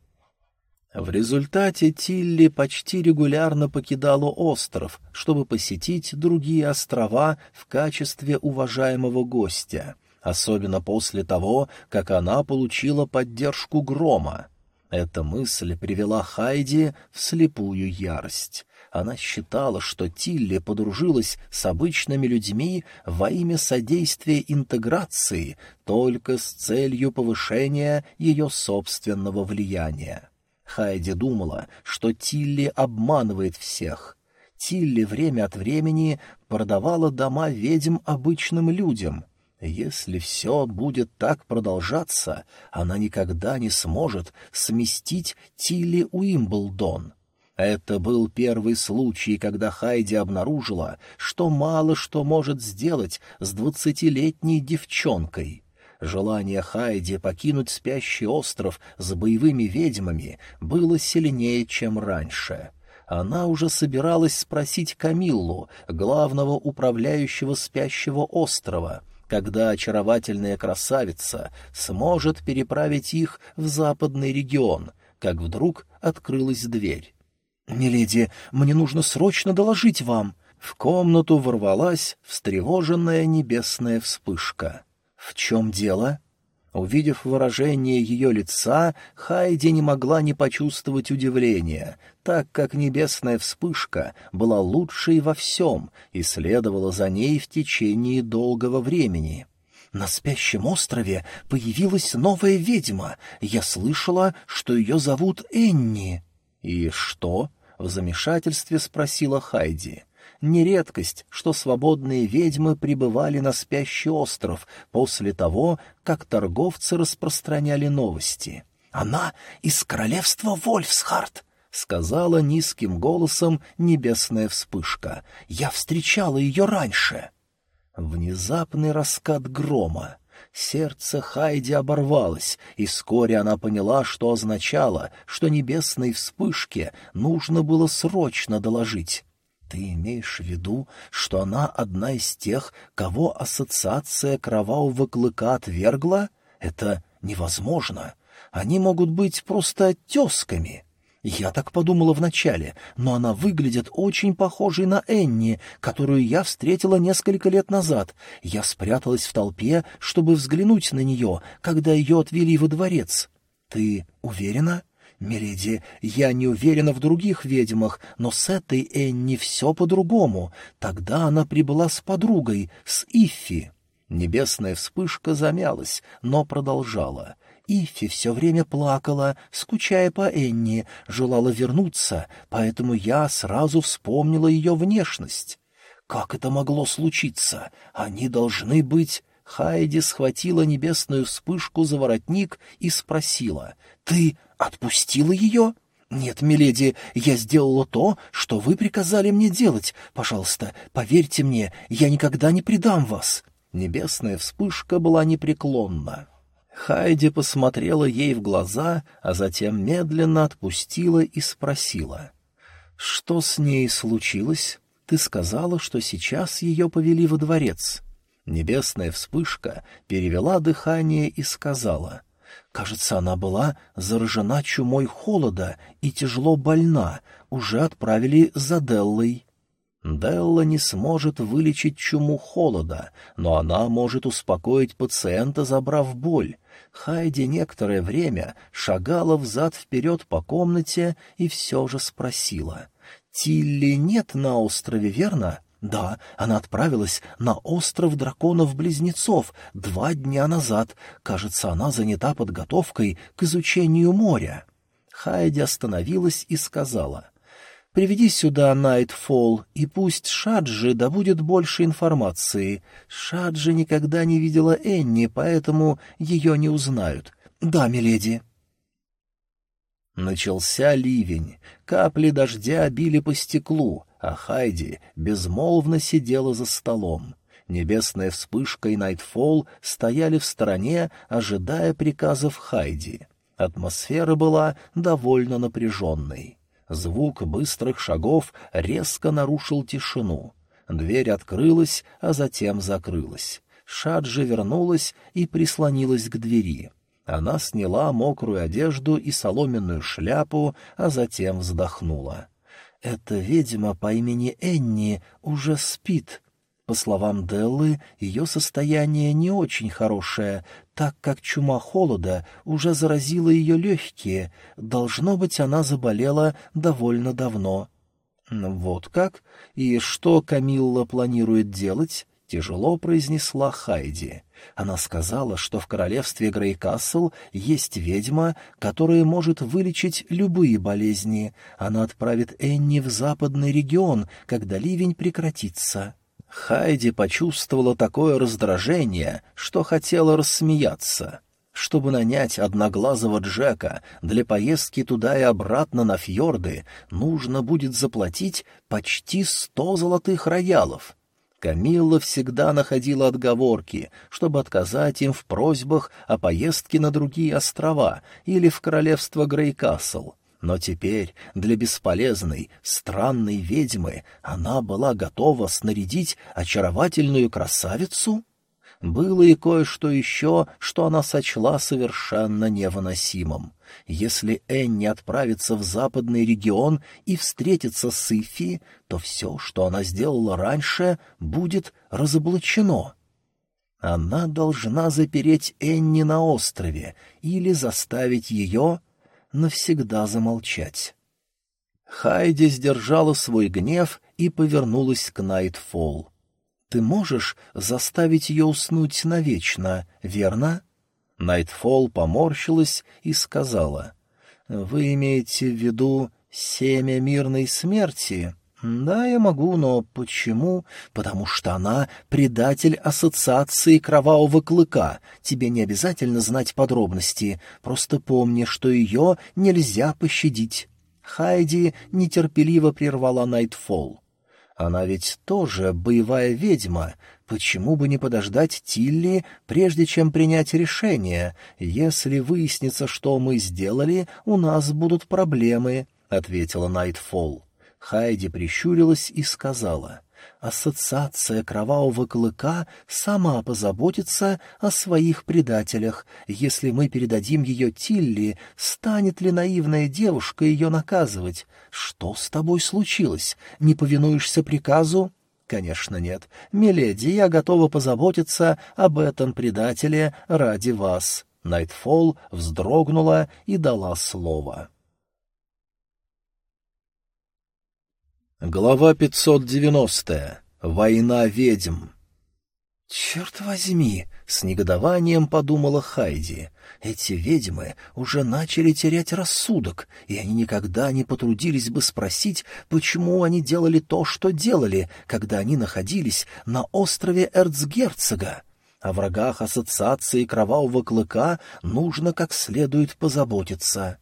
В результате Тилли почти регулярно покидала остров, чтобы посетить другие острова в качестве уважаемого гостя — особенно после того, как она получила поддержку грома. Эта мысль привела Хайди в слепую ярость. Она считала, что Тилли подружилась с обычными людьми во имя содействия интеграции только с целью повышения ее собственного влияния. Хайди думала, что Тилли обманывает всех. Тилли время от времени продавала дома ведьм обычным людям. Если все будет так продолжаться, она никогда не сможет сместить Тилли Уимблдон — это был первый случай, когда Хайди обнаружила, что мало что может сделать с двадцатилетней девчонкой. Желание Хайди покинуть спящий остров с боевыми ведьмами было сильнее, чем раньше. Она уже собиралась спросить Камиллу, главного управляющего спящего острова, когда очаровательная красавица сможет переправить их в западный регион, как вдруг открылась дверь. «Миледи, мне нужно срочно доложить вам!» В комнату ворвалась встревоженная небесная вспышка. «В чем дело?» Увидев выражение ее лица, Хайди не могла не почувствовать удивления, так как небесная вспышка была лучшей во всем и следовала за ней в течение долгого времени. «На спящем острове появилась новая ведьма. Я слышала, что ее зовут Энни». «И что?» В замешательстве спросила Хайди. Не редкость, что свободные ведьмы прибывали на спящий остров после того, как торговцы распространяли новости. «Она из королевства Вольфсхарт!» — сказала низким голосом небесная вспышка. «Я встречала ее раньше!» Внезапный раскат грома. Сердце Хайди оборвалось, и вскоре она поняла, что означало, что небесной вспышке нужно было срочно доложить. «Ты имеешь в виду, что она одна из тех, кого ассоциация кровавого клыка отвергла? Это невозможно. Они могут быть просто тесками». Я так подумала вначале, но она выглядит очень похожей на Энни, которую я встретила несколько лет назад. Я спряталась в толпе, чтобы взглянуть на нее, когда ее отвели во дворец. Ты уверена? Миледи, я не уверена в других ведьмах, но с этой Энни все по-другому. Тогда она прибыла с подругой, с Иффи. Небесная вспышка замялась, но продолжала. Ифи все время плакала, скучая по Энни, желала вернуться, поэтому я сразу вспомнила ее внешность. Как это могло случиться? Они должны быть... Хайди схватила небесную вспышку за воротник и спросила. «Ты отпустила ее?» «Нет, миледи, я сделала то, что вы приказали мне делать. Пожалуйста, поверьте мне, я никогда не предам вас». Небесная вспышка была непреклонна. Хайди посмотрела ей в глаза, а затем медленно отпустила и спросила. «Что с ней случилось? Ты сказала, что сейчас ее повели во дворец». Небесная вспышка перевела дыхание и сказала. «Кажется, она была заражена чумой холода и тяжело больна. Уже отправили за Деллой». Делла не сможет вылечить чуму холода, но она может успокоить пациента, забрав боль. Хайди некоторое время шагала взад-вперед по комнате и все же спросила. «Тилли нет на острове, верно?» «Да, она отправилась на остров драконов-близнецов два дня назад. Кажется, она занята подготовкой к изучению моря». Хайди остановилась и сказала. Приведи сюда Найтфолл, и пусть Шаджи добудет больше информации. Шаджи никогда не видела Энни, поэтому ее не узнают. Да, миледи». Начался ливень. Капли дождя били по стеклу, а Хайди безмолвно сидела за столом. Небесная вспышка и Найтфолл стояли в стороне, ожидая приказов Хайди. Атмосфера была довольно напряженной. Звук быстрых шагов резко нарушил тишину. Дверь открылась, а затем закрылась. Шаджи вернулась и прислонилась к двери. Она сняла мокрую одежду и соломенную шляпу, а затем вздохнула. «Эта ведьма по имени Энни уже спит». По словам Деллы, ее состояние не очень хорошее, так как чума холода уже заразила ее легкие. Должно быть, она заболела довольно давно. Вот как? И что Камилла планирует делать? Тяжело произнесла Хайди. Она сказала, что в королевстве Грейкасл есть ведьма, которая может вылечить любые болезни. Она отправит Энни в западный регион, когда ливень прекратится. Хайди почувствовала такое раздражение, что хотела рассмеяться. Чтобы нанять одноглазого Джека для поездки туда и обратно на фьорды, нужно будет заплатить почти сто золотых роялов. Камилла всегда находила отговорки, чтобы отказать им в просьбах о поездке на другие острова или в королевство Грейкасл. Но теперь для бесполезной, странной ведьмы она была готова снарядить очаровательную красавицу? Было и кое-что еще, что она сочла совершенно невыносимым. Если Энни отправится в западный регион и встретится с Ифи, то все, что она сделала раньше, будет разоблачено. Она должна запереть Энни на острове или заставить ее навсегда замолчать. Хайди сдержала свой гнев и повернулась к Найтфолл. Ты можешь заставить ее уснуть навечно, верно?» Найтфол поморщилась и сказала. «Вы имеете в виду семя мирной смерти?» «Да, я могу, но почему? Потому что она предатель Ассоциации Кровавого Клыка. Тебе не обязательно знать подробности. Просто помни, что ее нельзя пощадить». Хайди нетерпеливо прервала Найтфолл. Она ведь тоже боевая ведьма. Почему бы не подождать Тилли, прежде чем принять решение? Если выяснится, что мы сделали, у нас будут проблемы, — ответила Найтфолл. Хайди прищурилась и сказала — Ассоциация Кровавого Клыка сама позаботится о своих предателях. Если мы передадим ее Тилли, станет ли наивная девушка ее наказывать? Что с тобой случилось? Не повинуешься приказу? Конечно, нет. Миледи, я готова позаботиться об этом предателе ради вас. Найтфолл вздрогнула и дала слово. Глава 590. Война ведьм. «Черт возьми!» — с негодованием подумала Хайди. «Эти ведьмы уже начали терять рассудок, и они никогда не потрудились бы спросить, почему они делали то, что делали, когда они находились на острове Эрцгерцога. О врагах Ассоциации Кровавого Клыка нужно как следует позаботиться».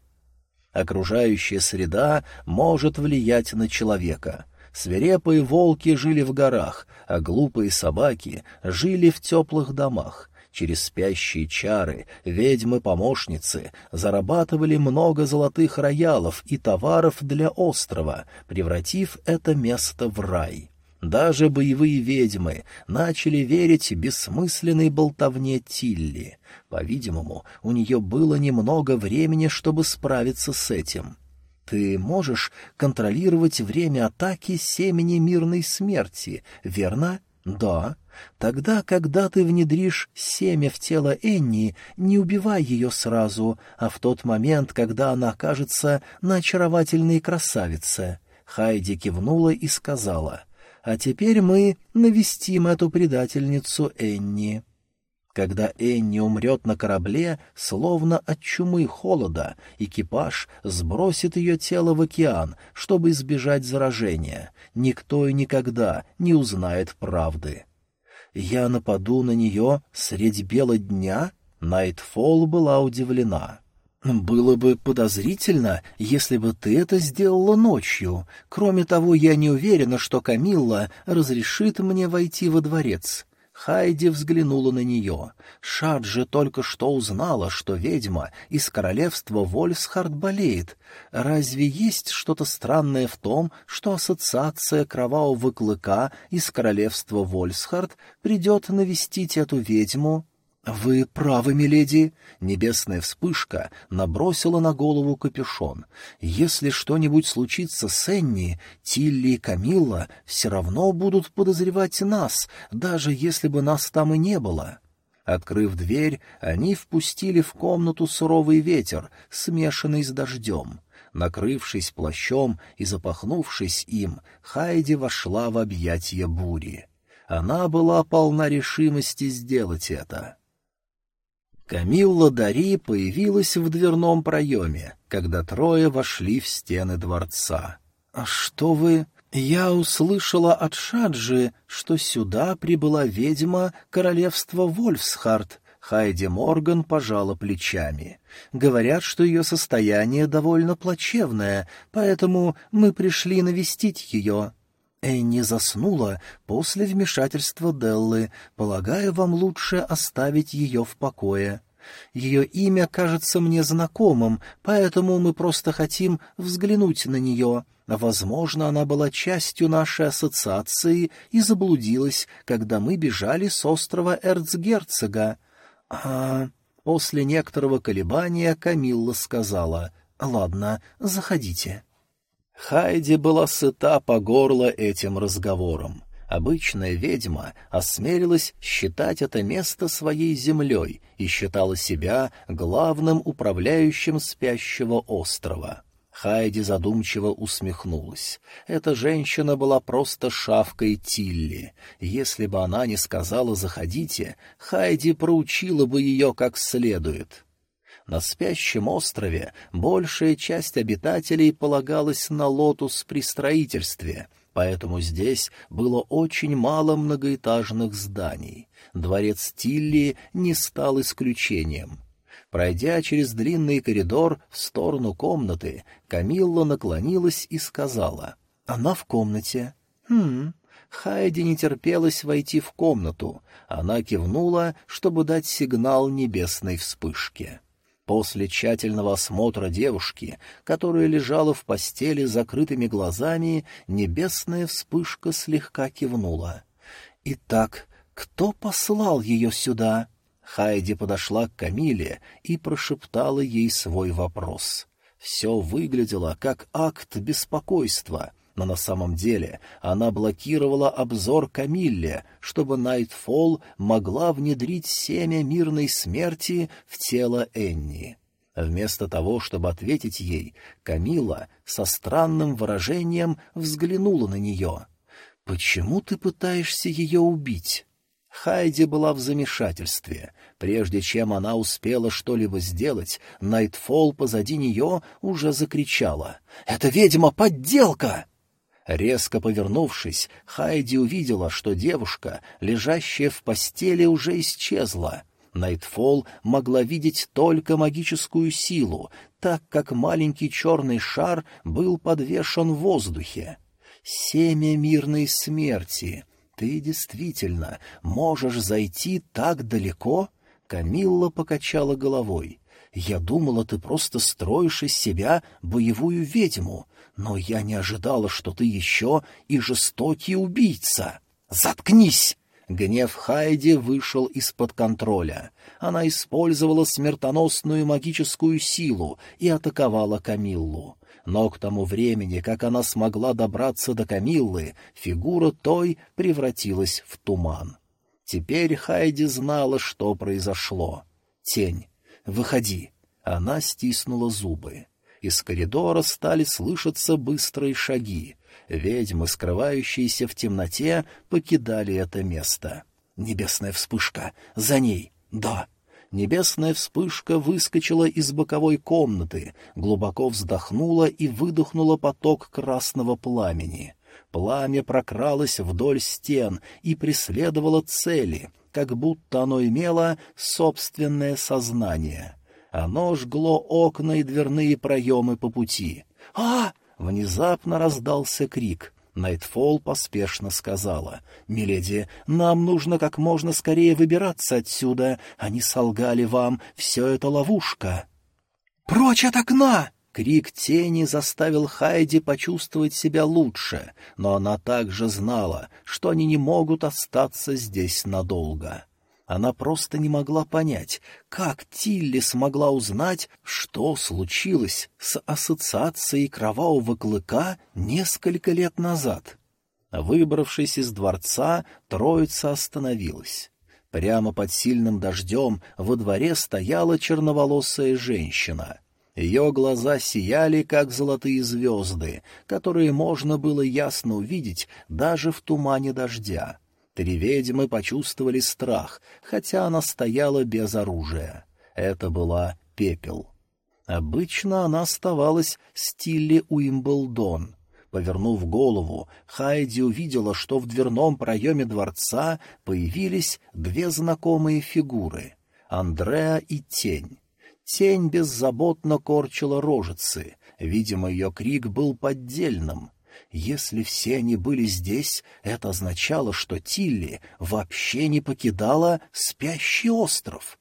Окружающая среда может влиять на человека. Свирепые волки жили в горах, а глупые собаки жили в теплых домах. Через спящие чары ведьмы-помощницы зарабатывали много золотых роялов и товаров для острова, превратив это место в рай. Даже боевые ведьмы начали верить бессмысленной болтовне Тилли. По-видимому, у нее было немного времени, чтобы справиться с этим. Ты можешь контролировать время атаки семени мирной смерти, верно? Да. Тогда, когда ты внедришь семя в тело Энни, не убивай ее сразу, а в тот момент, когда она окажется на очаровательной красавице. Хайди кивнула и сказала, «А теперь мы навестим эту предательницу Энни». Когда Энни умрет на корабле, словно от чумы холода, экипаж сбросит ее тело в океан, чтобы избежать заражения. Никто и никогда не узнает правды. Я нападу на нее средь бела дня? Найтфолл была удивлена. «Было бы подозрительно, если бы ты это сделала ночью. Кроме того, я не уверена, что Камилла разрешит мне войти во дворец. Хайди взглянула на нее. Шаджи только что узнала, что ведьма из королевства Вольсхард болеет. Разве есть что-то странное в том, что ассоциация кровавого клыка из королевства Вольсхард придет навестить эту ведьму? «Вы правы, миледи!» Небесная вспышка набросила на голову капюшон. «Если что-нибудь случится с Энни, Тилли и Камилла все равно будут подозревать нас, даже если бы нас там и не было». Открыв дверь, они впустили в комнату суровый ветер, смешанный с дождем. Накрывшись плащом и запахнувшись им, Хайди вошла в объятия бури. Она была полна решимости сделать это. Камилла Дари появилась в дверном проеме, когда трое вошли в стены дворца. «А что вы...» «Я услышала от Шаджи, что сюда прибыла ведьма королевства Вольфсхард», Хайди Морган пожала плечами. «Говорят, что ее состояние довольно плачевное, поэтому мы пришли навестить ее». Энни заснула после вмешательства Деллы. Полагаю, вам лучше оставить ее в покое. Ее имя кажется мне знакомым, поэтому мы просто хотим взглянуть на нее. Возможно, она была частью нашей ассоциации и заблудилась, когда мы бежали с острова Эрцгерцога. А после некоторого колебания Камилла сказала, «Ладно, заходите». Хайди была сыта по горло этим разговором. Обычная ведьма осмелилась считать это место своей землей и считала себя главным управляющим спящего острова. Хайди задумчиво усмехнулась. Эта женщина была просто шавкой Тилли. Если бы она не сказала «заходите», Хайди проучила бы ее как следует. На спящем острове большая часть обитателей полагалась на лотус при строительстве, поэтому здесь было очень мало многоэтажных зданий. Дворец Тилли не стал исключением. Пройдя через длинный коридор в сторону комнаты, Камилла наклонилась и сказала «Она в комнате». «Хм...» Хайди не терпелось войти в комнату. Она кивнула, чтобы дать сигнал небесной вспышке. После тщательного осмотра девушки, которая лежала в постели с закрытыми глазами, небесная вспышка слегка кивнула. «Итак, кто послал ее сюда?» Хайди подошла к Камиле и прошептала ей свой вопрос. Все выглядело как акт беспокойства, но на самом деле она блокировала обзор Камилле, чтобы Найтфолл могла внедрить семя мирной смерти в тело Энни. Вместо того, чтобы ответить ей, Камила со странным выражением взглянула на нее. «Почему ты пытаешься ее убить?» Хайди была в замешательстве. Прежде чем она успела что-либо сделать, Найтфолл позади нее уже закричала. «Это ведьма подделка!» Резко повернувшись, Хайди увидела, что девушка, лежащая в постели, уже исчезла. Найтфолл могла видеть только магическую силу, так как маленький черный шар был подвешен в воздухе. «Семя мирной смерти! Ты действительно можешь зайти так далеко?» Камилла покачала головой. «Я думала, ты просто строишь из себя боевую ведьму. Но я не ожидала, что ты еще и жестокий убийца. Заткнись!» Гнев Хайди вышел из-под контроля. Она использовала смертоносную магическую силу и атаковала Камиллу. Но к тому времени, как она смогла добраться до Камиллы, фигура той превратилась в туман. Теперь Хайди знала, что произошло. «Тень, выходи!» Она стиснула зубы. Из коридора стали слышаться быстрые шаги. Ведьмы, скрывающиеся в темноте, покидали это место. Небесная вспышка! За ней! Да! Небесная вспышка выскочила из боковой комнаты, глубоко вздохнула и выдохнула поток красного пламени. Пламя прокралось вдоль стен и преследовало цели, как будто оно имело собственное сознание. Оно жгло окна и дверные проемы по пути. «А!» — внезапно раздался крик. Найтфол поспешно сказала. «Миледи, нам нужно как можно скорее выбираться отсюда. Они солгали вам. Все это ловушка». «Прочь от окна!» Крик тени заставил Хайди почувствовать себя лучше, но она также знала, что они не могут остаться здесь надолго. Она просто не могла понять, как Тилли смогла узнать, что случилось с ассоциацией кровавого клыка несколько лет назад. Выбравшись из дворца, троица остановилась. Прямо под сильным дождем во дворе стояла черноволосая женщина. Ее глаза сияли, как золотые звезды, которые можно было ясно увидеть даже в тумане дождя. Три ведьмы почувствовали страх, хотя она стояла без оружия. Это была пепел. Обычно она оставалась стиле Уимблдон. Повернув голову, Хайди увидела, что в дверном проеме дворца появились две знакомые фигуры — Андреа и Тень. Тень беззаботно корчила рожицы. Видимо, ее крик был поддельным. Если все они были здесь, это означало, что Тилли вообще не покидала спящий остров.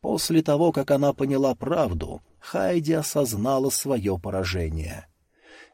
После того, как она поняла правду, Хайди осознала свое поражение.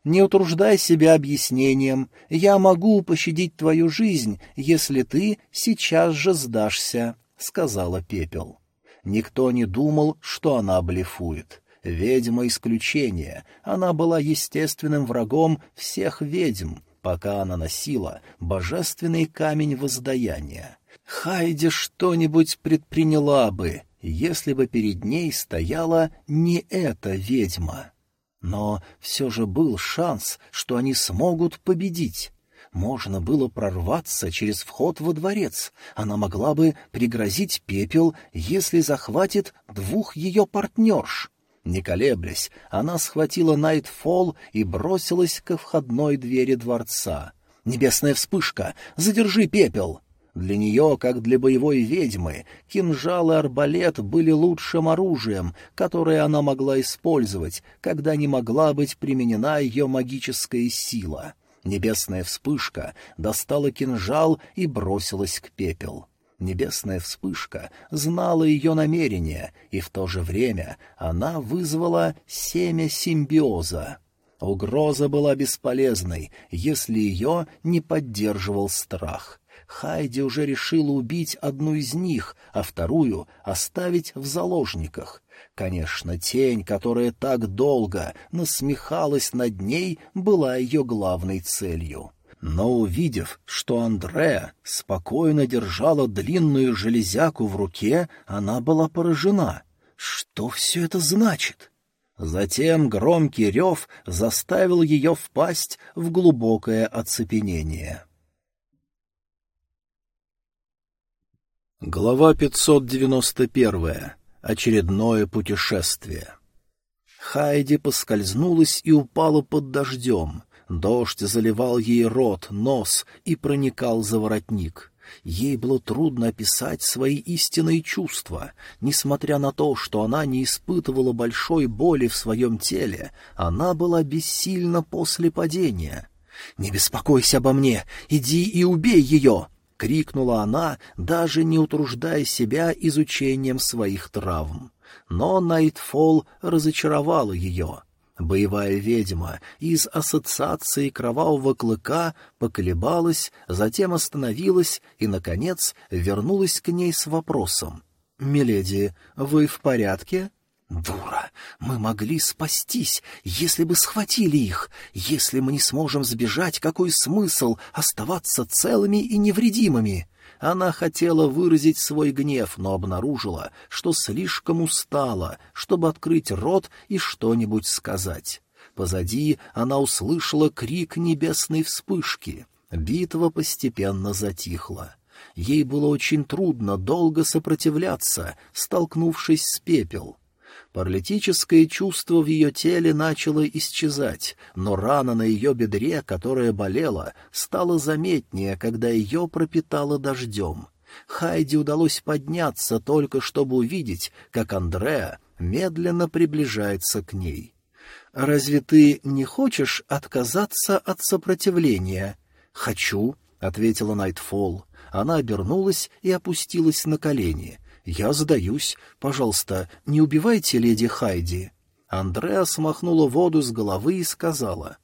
Не утруждай себя объяснением. Я могу пощадить твою жизнь, если ты сейчас же сдашься», — сказала Пепел. Никто не думал, что она блефует. Ведьма исключение. Она была естественным врагом всех ведьм, пока она носила божественный камень воздаяния. Хайди что-нибудь предприняла бы, если бы перед ней стояла не эта ведьма. Но все же был шанс, что они смогут победить. Можно было прорваться через вход во дворец. Она могла бы пригрозить пепел, если захватит двух ее партнерш. Не колеблясь, она схватила Найтфол и бросилась ко входной двери дворца. «Небесная вспышка! Задержи пепел!» Для нее, как для боевой ведьмы, кинжал и арбалет были лучшим оружием, которое она могла использовать, когда не могла быть применена ее магическая сила. Небесная вспышка достала кинжал и бросилась к пепел. Небесная вспышка знала ее намерения, и в то же время она вызвала семя симбиоза. Угроза была бесполезной, если ее не поддерживал страх — Хайди уже решила убить одну из них, а вторую оставить в заложниках. Конечно, тень, которая так долго насмехалась над ней, была ее главной целью. Но увидев, что Андреа спокойно держала длинную железяку в руке, она была поражена. Что все это значит? Затем громкий рев заставил ее впасть в глубокое оцепенение. Глава 591. Очередное путешествие. Хайди поскользнулась и упала под дождем. Дождь заливал ей рот, нос и проникал за воротник. Ей было трудно описать свои истинные чувства. Несмотря на то, что она не испытывала большой боли в своем теле, она была бессильна после падения. «Не беспокойся обо мне! Иди и убей ее!» — крикнула она, даже не утруждая себя изучением своих травм. Но Найтфол разочаровала ее. Боевая ведьма из ассоциации кровавого клыка поколебалась, затем остановилась и, наконец, вернулась к ней с вопросом. «Миледи, вы в порядке?» «Дура! Мы могли спастись, если бы схватили их. Если мы не сможем сбежать, какой смысл оставаться целыми и невредимыми?» Она хотела выразить свой гнев, но обнаружила, что слишком устала, чтобы открыть рот и что-нибудь сказать. Позади она услышала крик небесной вспышки. Битва постепенно затихла. Ей было очень трудно долго сопротивляться, столкнувшись с пепел. Паралитическое чувство в ее теле начало исчезать, но рана на ее бедре, которая болела, стала заметнее, когда ее пропитало дождем. Хайди удалось подняться только чтобы увидеть, как Андреа медленно приближается к ней. «Разве ты не хочешь отказаться от сопротивления?» «Хочу», — ответила Найтфолл. Она обернулась и опустилась на колени — «Я сдаюсь. Пожалуйста, не убивайте леди Хайди». Андреа смахнула воду с головы и сказала,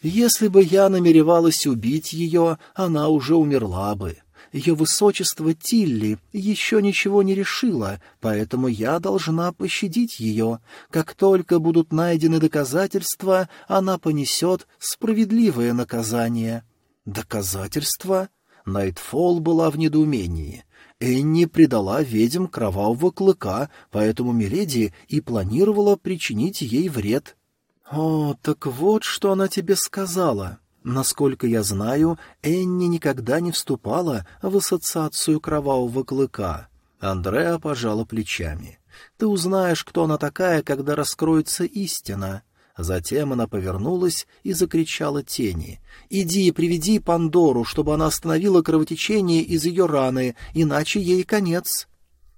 «Если бы я намеревалась убить ее, она уже умерла бы. ее высочество Тилли еще ничего не решила, поэтому я должна пощадить ее. Как только будут найдены доказательства, она понесет справедливое наказание». «Доказательства?» Найтфолл была в недоумении. Энни предала ведьм кровавого клыка, поэтому Миледи и планировала причинить ей вред. «О, так вот, что она тебе сказала. Насколько я знаю, Энни никогда не вступала в ассоциацию кровавого клыка». Андреа пожала плечами. «Ты узнаешь, кто она такая, когда раскроется истина». Затем она повернулась и закричала тени. «Иди и приведи Пандору, чтобы она остановила кровотечение из ее раны, иначе ей конец».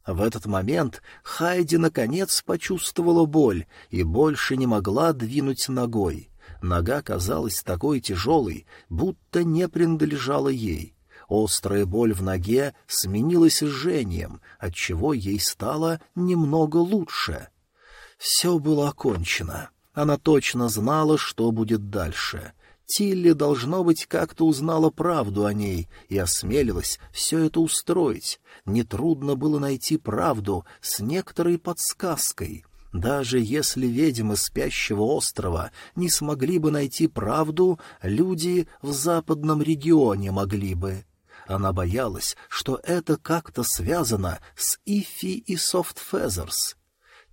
В этот момент Хайди наконец почувствовала боль и больше не могла двинуть ногой. Нога казалась такой тяжелой, будто не принадлежала ей. Острая боль в ноге сменилась жжением, отчего ей стало немного лучше. Все было окончено. Она точно знала, что будет дальше. Тилли, должно быть, как-то узнала правду о ней и осмелилась все это устроить. Нетрудно было найти правду с некоторой подсказкой. Даже если ведьмы спящего острова не смогли бы найти правду, люди в западном регионе могли бы. Она боялась, что это как-то связано с Ифи и Софтфезерс.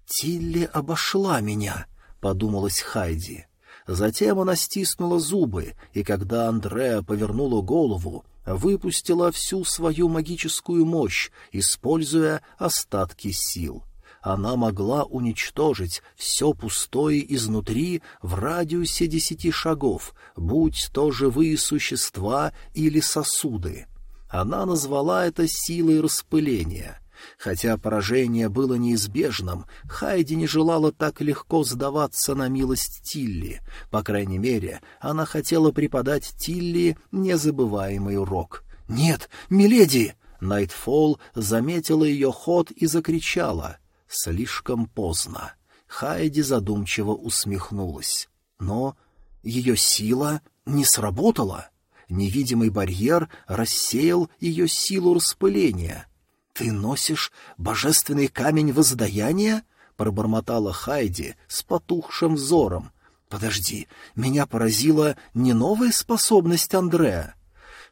«Тилли обошла меня», подумалась Хайди. Затем она стиснула зубы, и когда Андреа повернула голову, выпустила всю свою магическую мощь, используя остатки сил. Она могла уничтожить все пустое изнутри в радиусе десяти шагов, будь то живые существа или сосуды. Она назвала это силой распыления — Хотя поражение было неизбежным, Хайди не желала так легко сдаваться на милость Тилли. По крайней мере, она хотела преподать Тилли незабываемый урок. «Нет, миледи!» Найтфолл заметила ее ход и закричала. Слишком поздно. Хайди задумчиво усмехнулась. Но ее сила не сработала. Невидимый барьер рассеял ее силу распыления — «Ты носишь божественный камень воздаяния?» — пробормотала Хайди с потухшим взором. «Подожди, меня поразила не новая способность Андрея.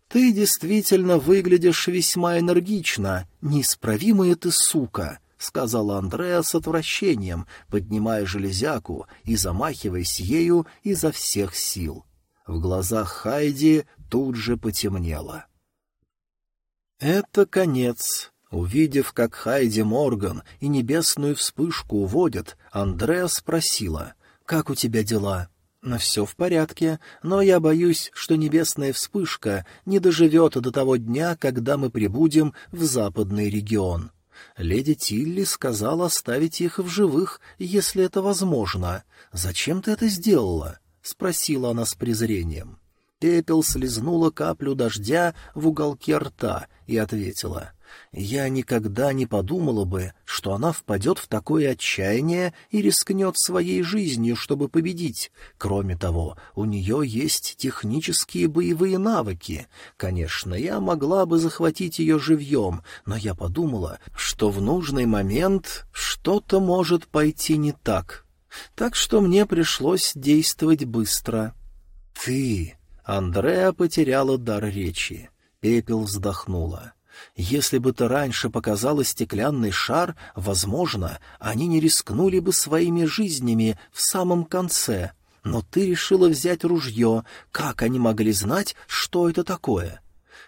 Ты действительно выглядишь весьма энергично, неисправимая ты сука», — сказала Андреа с отвращением, поднимая железяку и замахиваясь ею изо всех сил. В глазах Хайди тут же потемнело. «Это конец», Увидев, как Хайди Морган и небесную вспышку уводят, Андреа спросила, «Как у тебя дела?» «Но все в порядке, но я боюсь, что небесная вспышка не доживет до того дня, когда мы прибудем в западный регион». Леди Тилли сказала оставить их в живых, если это возможно. «Зачем ты это сделала?» — спросила она с презрением. Пепел слезнула каплю дождя в уголке рта и ответила — я никогда не подумала бы, что она впадет в такое отчаяние и рискнет своей жизнью, чтобы победить. Кроме того, у нее есть технические боевые навыки. Конечно, я могла бы захватить ее живьем, но я подумала, что в нужный момент что-то может пойти не так. Так что мне пришлось действовать быстро. «Ты...» — Андреа потеряла дар речи. Пепел вздохнула. Если бы ты раньше показала стеклянный шар, возможно, они не рискнули бы своими жизнями в самом конце. Но ты решила взять ружье. Как они могли знать, что это такое?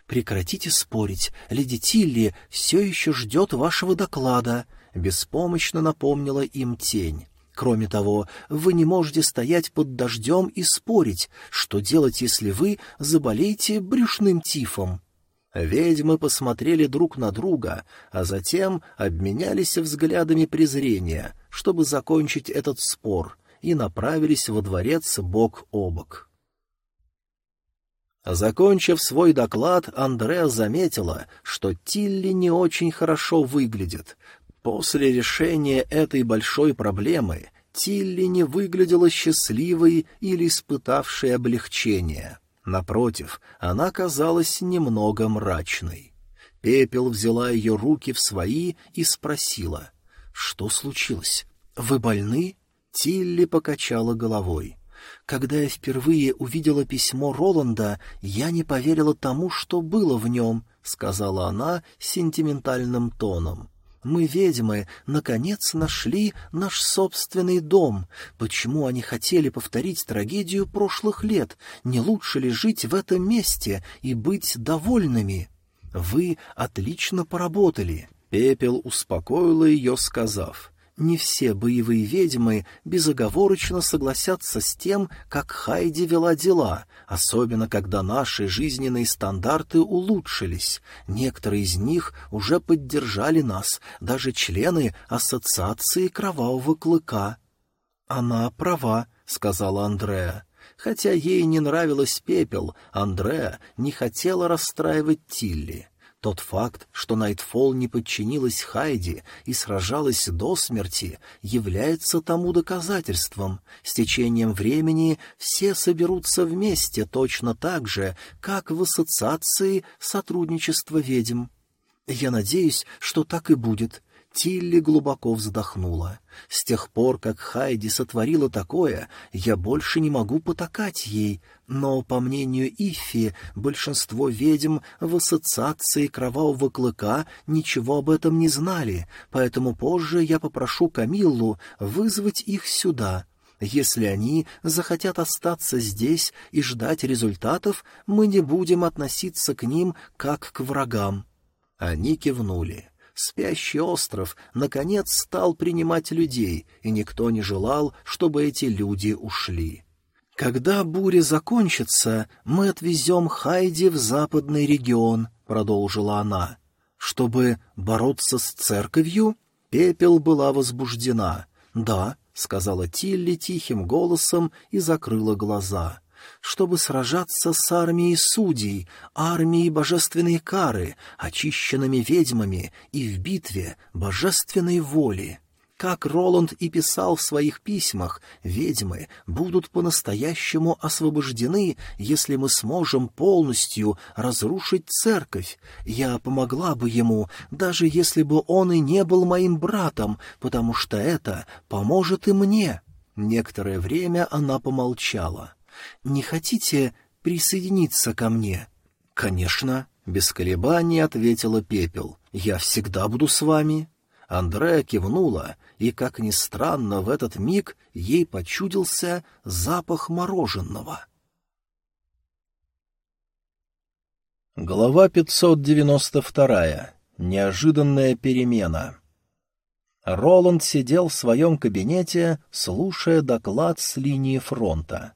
Прекратите спорить. Леди Тилли все еще ждет вашего доклада. Беспомощно напомнила им тень. Кроме того, вы не можете стоять под дождем и спорить, что делать, если вы заболеете брюшным тифом. Ведьмы посмотрели друг на друга, а затем обменялись взглядами презрения, чтобы закончить этот спор, и направились во дворец бок о бок. Закончив свой доклад, Андреа заметила, что Тилли не очень хорошо выглядит. После решения этой большой проблемы Тилли не выглядела счастливой или испытавшей облегчение — Напротив, она казалась немного мрачной. Пепел взяла ее руки в свои и спросила. «Что случилось? Вы больны?» Тилли покачала головой. Когда я впервые увидела письмо Роланда, я не поверила тому, что было в нем, — сказала она сентиментальным тоном. Мы, ведьмы, наконец нашли наш собственный дом. Почему они хотели повторить трагедию прошлых лет? Не лучше ли жить в этом месте и быть довольными? Вы отлично поработали. Пепел успокоила ее, сказав, «Не все боевые ведьмы безоговорочно согласятся с тем, как Хайди вела дела, особенно когда наши жизненные стандарты улучшились. Некоторые из них уже поддержали нас, даже члены Ассоциации Кровавого Клыка». «Она права», — сказала Андреа. Хотя ей не нравилось пепел, Андреа не хотела расстраивать Тилли. Тот факт, что Найтфолл не подчинилась Хайди и сражалась до смерти, является тому доказательством. С течением времени все соберутся вместе точно так же, как в ассоциации сотрудничества ведьм. Я надеюсь, что так и будет. Тилли глубоко вздохнула. С тех пор, как Хайди сотворила такое, я больше не могу потакать ей, но, по мнению Ифи, большинство ведьм в ассоциации Кровавого Клыка ничего об этом не знали, поэтому позже я попрошу Камиллу вызвать их сюда. Если они захотят остаться здесь и ждать результатов, мы не будем относиться к ним как к врагам. Они кивнули. Спящий остров, наконец, стал принимать людей, и никто не желал, чтобы эти люди ушли. «Когда буря закончится, мы отвезем Хайди в западный регион», — продолжила она. «Чтобы бороться с церковью?» Пепел была возбуждена. «Да», — сказала Тилли тихим голосом и закрыла глаза чтобы сражаться с армией судей, армией божественной кары, очищенными ведьмами и в битве божественной воли. Как Роланд и писал в своих письмах, ведьмы будут по-настоящему освобождены, если мы сможем полностью разрушить церковь. Я помогла бы ему, даже если бы он и не был моим братом, потому что это поможет и мне. Некоторое время она помолчала. Не хотите присоединиться ко мне?» «Конечно», — без колебаний ответила Пепел. «Я всегда буду с вами». Андреа кивнула, и, как ни странно, в этот миг ей почудился запах мороженого. Глава 592. Неожиданная перемена. Роланд сидел в своем кабинете, слушая доклад с линии фронта.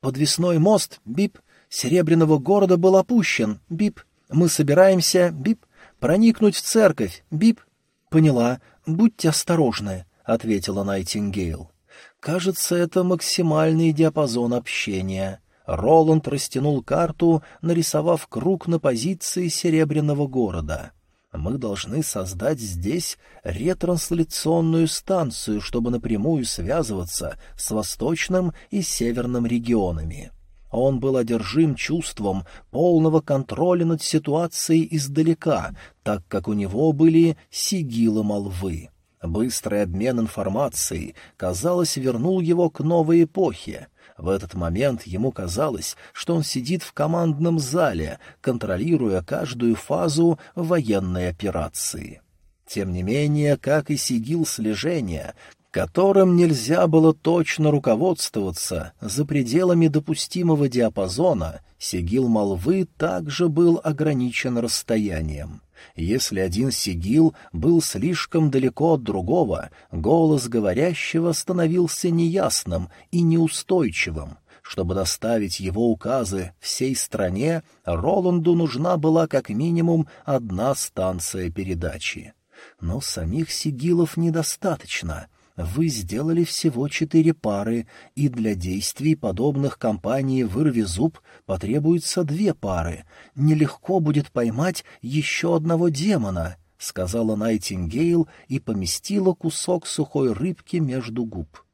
Подвесной мост, бип, Серебряного города был опущен, бип. Мы собираемся, бип, проникнуть в церковь, бип. Поняла, будьте осторожны, — ответила Найтингейл. Кажется, это максимальный диапазон общения. Роланд растянул карту, нарисовав круг на позиции Серебряного города. Мы должны создать здесь ретрансляционную станцию, чтобы напрямую связываться с восточным и северным регионами. Он был одержим чувством полного контроля над ситуацией издалека, так как у него были сигилы молвы. Быстрый обмен информацией, казалось, вернул его к новой эпохе — в этот момент ему казалось, что он сидит в командном зале, контролируя каждую фазу военной операции. Тем не менее, как и сигил слежения, которым нельзя было точно руководствоваться за пределами допустимого диапазона, сигил молвы также был ограничен расстоянием. Если один сигил был слишком далеко от другого, голос говорящего становился неясным и неустойчивым. Чтобы доставить его указы всей стране, Роланду нужна была как минимум одна станция передачи. Но самих сигилов недостаточно — вы сделали всего четыре пары, и для действий, подобных компании «Вырви зуб» потребуется две пары. Нелегко будет поймать еще одного демона», — сказала Найтингейл и поместила кусок сухой рыбки между губ.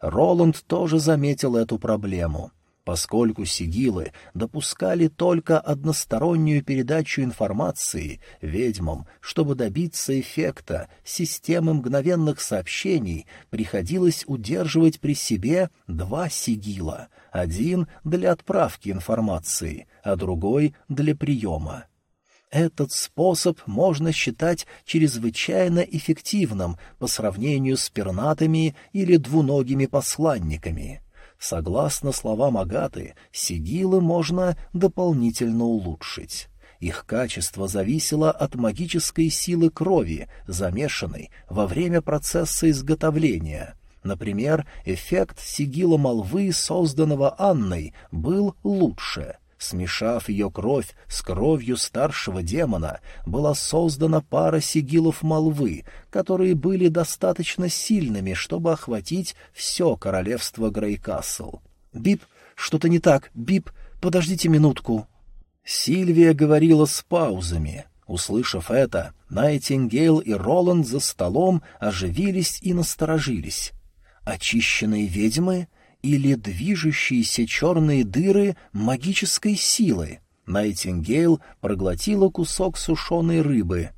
Роланд тоже заметил эту проблему. Поскольку сигилы допускали только одностороннюю передачу информации ведьмам, чтобы добиться эффекта системы мгновенных сообщений, приходилось удерживать при себе два сигила, один для отправки информации, а другой для приема. Этот способ можно считать чрезвычайно эффективным по сравнению с пернатыми или двуногими посланниками — Согласно словам Агаты, сигилы можно дополнительно улучшить. Их качество зависело от магической силы крови, замешанной во время процесса изготовления. Например, эффект сигила молвы, созданного Анной, был лучше — Смешав ее кровь с кровью старшего демона, была создана пара сигилов молвы, которые были достаточно сильными, чтобы охватить все королевство Грейкасл. «Бип, что-то не так. Бип, подождите минутку». Сильвия говорила с паузами. Услышав это, Найтингейл и Роланд за столом оживились и насторожились. «Очищенные ведьмы?» Или движущиеся черные дыры магической силы. Найтингейл проглотила кусок сушеной рыбы.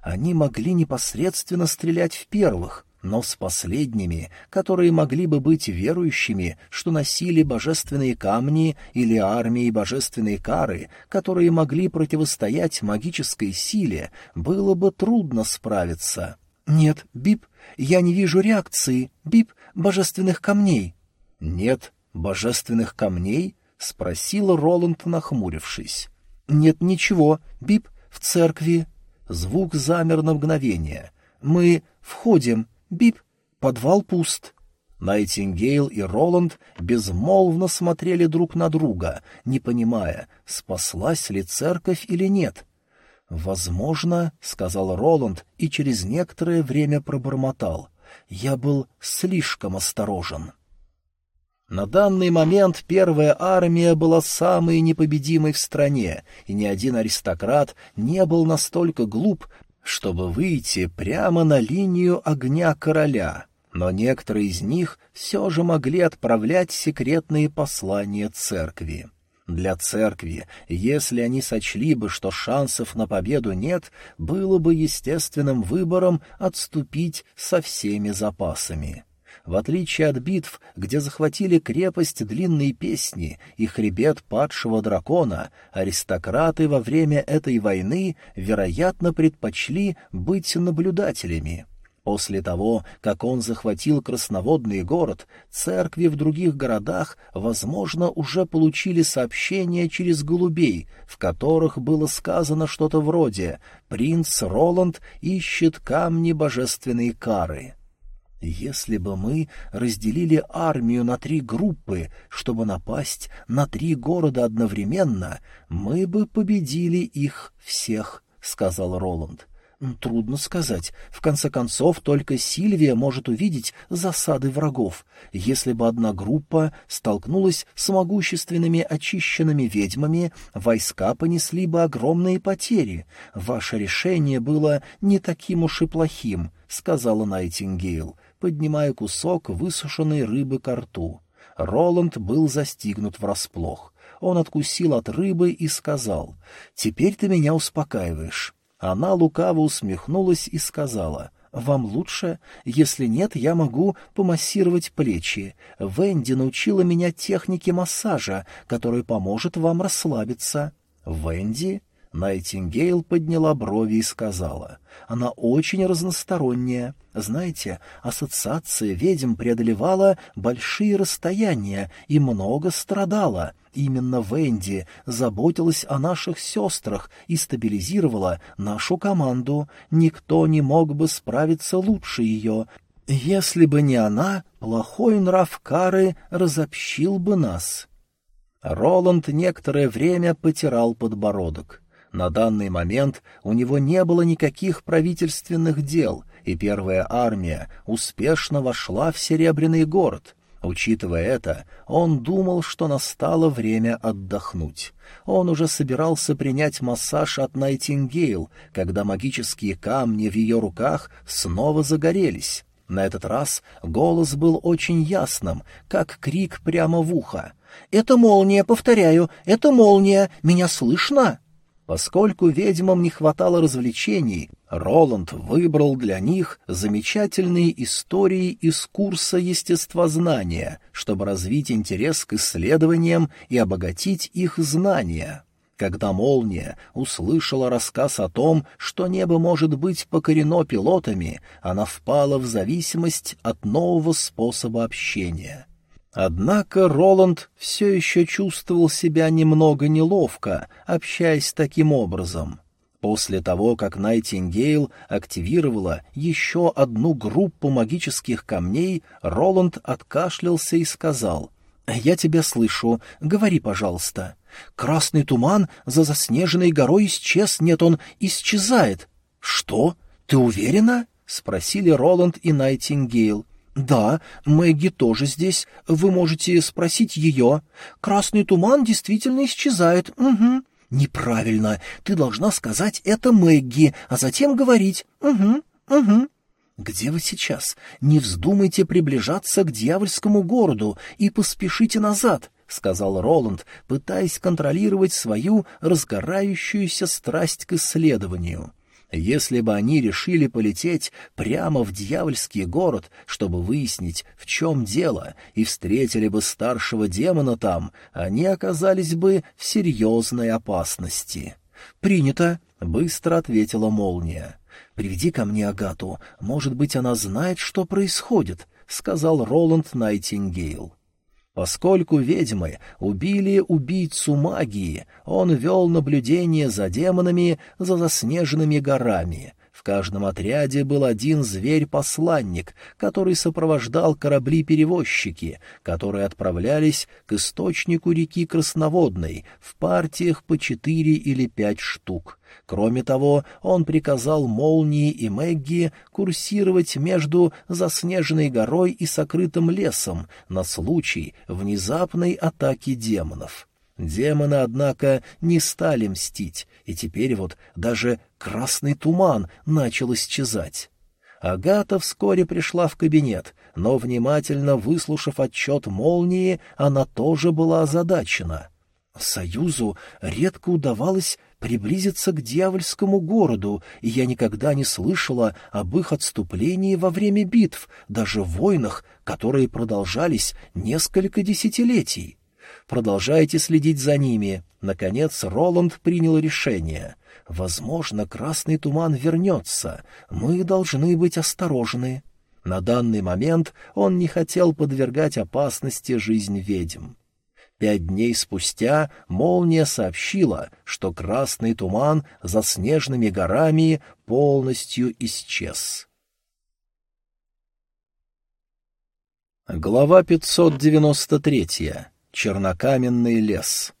Они могли непосредственно стрелять в первых, но с последними, которые могли бы быть верующими, что носили божественные камни или армии божественной кары, которые могли противостоять магической силе, было бы трудно справиться. «Нет, Бип, я не вижу реакции, Бип, божественных камней», «Нет божественных камней?» — спросил Роланд, нахмурившись. «Нет ничего, Бип, в церкви». Звук замер на мгновение. «Мы входим, Бип, подвал пуст». Найтингейл и Роланд безмолвно смотрели друг на друга, не понимая, спаслась ли церковь или нет. «Возможно», — сказал Роланд и через некоторое время пробормотал, — «я был слишком осторожен». На данный момент первая армия была самой непобедимой в стране, и ни один аристократ не был настолько глуп, чтобы выйти прямо на линию огня короля. Но некоторые из них все же могли отправлять секретные послания церкви. Для церкви, если они сочли бы, что шансов на победу нет, было бы естественным выбором отступить со всеми запасами. В отличие от битв, где захватили крепость длинные песни и хребет падшего дракона, аристократы во время этой войны, вероятно, предпочли быть наблюдателями. После того, как он захватил красноводный город, церкви в других городах, возможно, уже получили сообщения через голубей, в которых было сказано что-то вроде «Принц Роланд ищет камни божественной кары». Если бы мы разделили армию на три группы, чтобы напасть на три города одновременно, мы бы победили их всех, — сказал Роланд. Трудно сказать. В конце концов, только Сильвия может увидеть засады врагов. Если бы одна группа столкнулась с могущественными очищенными ведьмами, войска понесли бы огромные потери. Ваше решение было не таким уж и плохим, — сказала Найтингейл поднимая кусок высушенной рыбы ко рту. Роланд был застигнут врасплох. Он откусил от рыбы и сказал, «Теперь ты меня успокаиваешь». Она лукаво усмехнулась и сказала, «Вам лучше? Если нет, я могу помассировать плечи. Венди научила меня технике массажа, которая поможет вам расслабиться». «Венди?» Найтингейл подняла брови и сказала, «Она очень разносторонняя. Знаете, ассоциация ведьм преодолевала большие расстояния и много страдала. Именно Венди заботилась о наших сестрах и стабилизировала нашу команду. Никто не мог бы справиться лучше ее. Если бы не она, плохой нрав Кары разобщил бы нас». Роланд некоторое время потирал подбородок. На данный момент у него не было никаких правительственных дел, и первая армия успешно вошла в Серебряный город. Учитывая это, он думал, что настало время отдохнуть. Он уже собирался принять массаж от Найтингейл, когда магические камни в ее руках снова загорелись. На этот раз голос был очень ясным, как крик прямо в ухо. «Это молния, повторяю, это молния! Меня слышно?» Поскольку ведьмам не хватало развлечений, Роланд выбрал для них замечательные истории из курса естествознания, чтобы развить интерес к исследованиям и обогатить их знания. Когда молния услышала рассказ о том, что небо может быть покорено пилотами, она впала в зависимость от нового способа общения. Однако Роланд все еще чувствовал себя немного неловко, общаясь таким образом. После того, как Найтингейл активировала еще одну группу магических камней, Роланд откашлялся и сказал «Я тебя слышу. Говори, пожалуйста». «Красный туман за заснеженной горой исчез. Нет, он исчезает». «Что? Ты уверена?» — спросили Роланд и Найтингейл. «Да, Мэгги тоже здесь. Вы можете спросить ее. Красный туман действительно исчезает. Угу». «Неправильно. Ты должна сказать это Мэгги, а затем говорить. Угу, угу». «Где вы сейчас? Не вздумайте приближаться к дьявольскому городу и поспешите назад», — сказал Роланд, пытаясь контролировать свою разгорающуюся страсть к исследованию. Если бы они решили полететь прямо в дьявольский город, чтобы выяснить, в чем дело, и встретили бы старшего демона там, они оказались бы в серьезной опасности. «Принято», — быстро ответила молния. «Приведи ко мне Агату. Может быть, она знает, что происходит», — сказал Роланд Найтингейл. Поскольку ведьмы убили убийцу магии, он вел наблюдение за демонами за заснеженными горами. Каждом отряде был один зверь-посланник, который сопровождал корабли-перевозчики, которые отправлялись к источнику реки Красноводной в партиях по четыре или пять штук. Кроме того, он приказал Молнии и Мэгги курсировать между заснеженной горой и сокрытым лесом на случай внезапной атаки демонов. Демоны, однако, не стали мстить, и теперь вот даже красный туман начал исчезать. Агата вскоре пришла в кабинет, но, внимательно выслушав отчет молнии, она тоже была озадачена. Союзу редко удавалось приблизиться к дьявольскому городу, и я никогда не слышала об их отступлении во время битв, даже в войнах, которые продолжались несколько десятилетий. Продолжайте следить за ними. Наконец Роланд принял решение. Возможно, красный туман вернется. Мы должны быть осторожны. На данный момент он не хотел подвергать опасности жизнь ведьм. Пять дней спустя молния сообщила, что красный туман за снежными горами полностью исчез. Глава 593. Чернокаменный лес.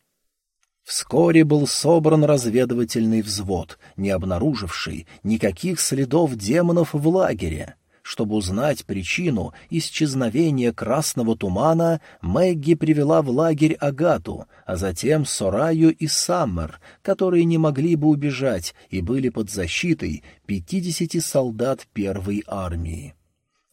Вскоре был собран разведывательный взвод, не обнаруживший никаких следов демонов в лагере. Чтобы узнать причину исчезновения красного тумана, Мэгги привела в лагерь Агату, а затем Сораю и Саммер, которые не могли бы убежать и были под защитой пятидесяти солдат первой армии.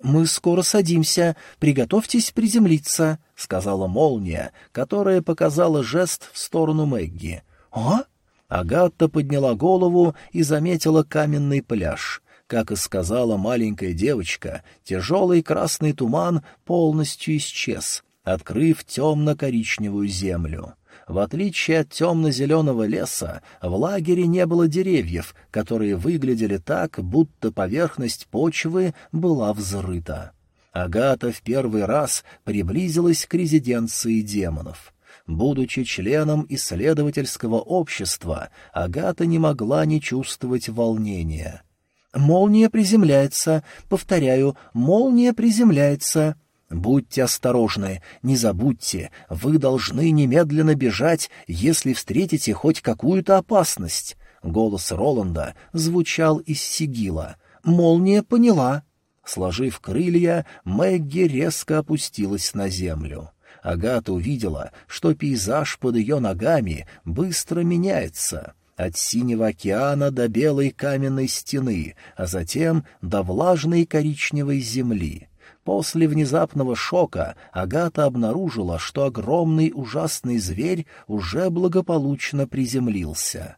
«Мы скоро садимся. Приготовьтесь приземлиться», — сказала молния, которая показала жест в сторону Мэгги. «А?» Агатта подняла голову и заметила каменный пляж. Как и сказала маленькая девочка, тяжелый красный туман полностью исчез, открыв темно-коричневую землю. В отличие от темно-зеленого леса, в лагере не было деревьев, которые выглядели так, будто поверхность почвы была взрыта. Агата в первый раз приблизилась к резиденции демонов. Будучи членом исследовательского общества, Агата не могла не чувствовать волнения. Молния приземляется. Повторяю, молния приземляется. Будьте осторожны, не забудьте, вы должны немедленно бежать, если встретите хоть какую-то опасность. Голос Роланда звучал из сигила. Молния поняла. Сложив крылья, Мэгги резко опустилась на землю. Агата увидела, что пейзаж под ее ногами быстро меняется — от синего океана до белой каменной стены, а затем до влажной коричневой земли. После внезапного шока Агата обнаружила, что огромный ужасный зверь уже благополучно приземлился.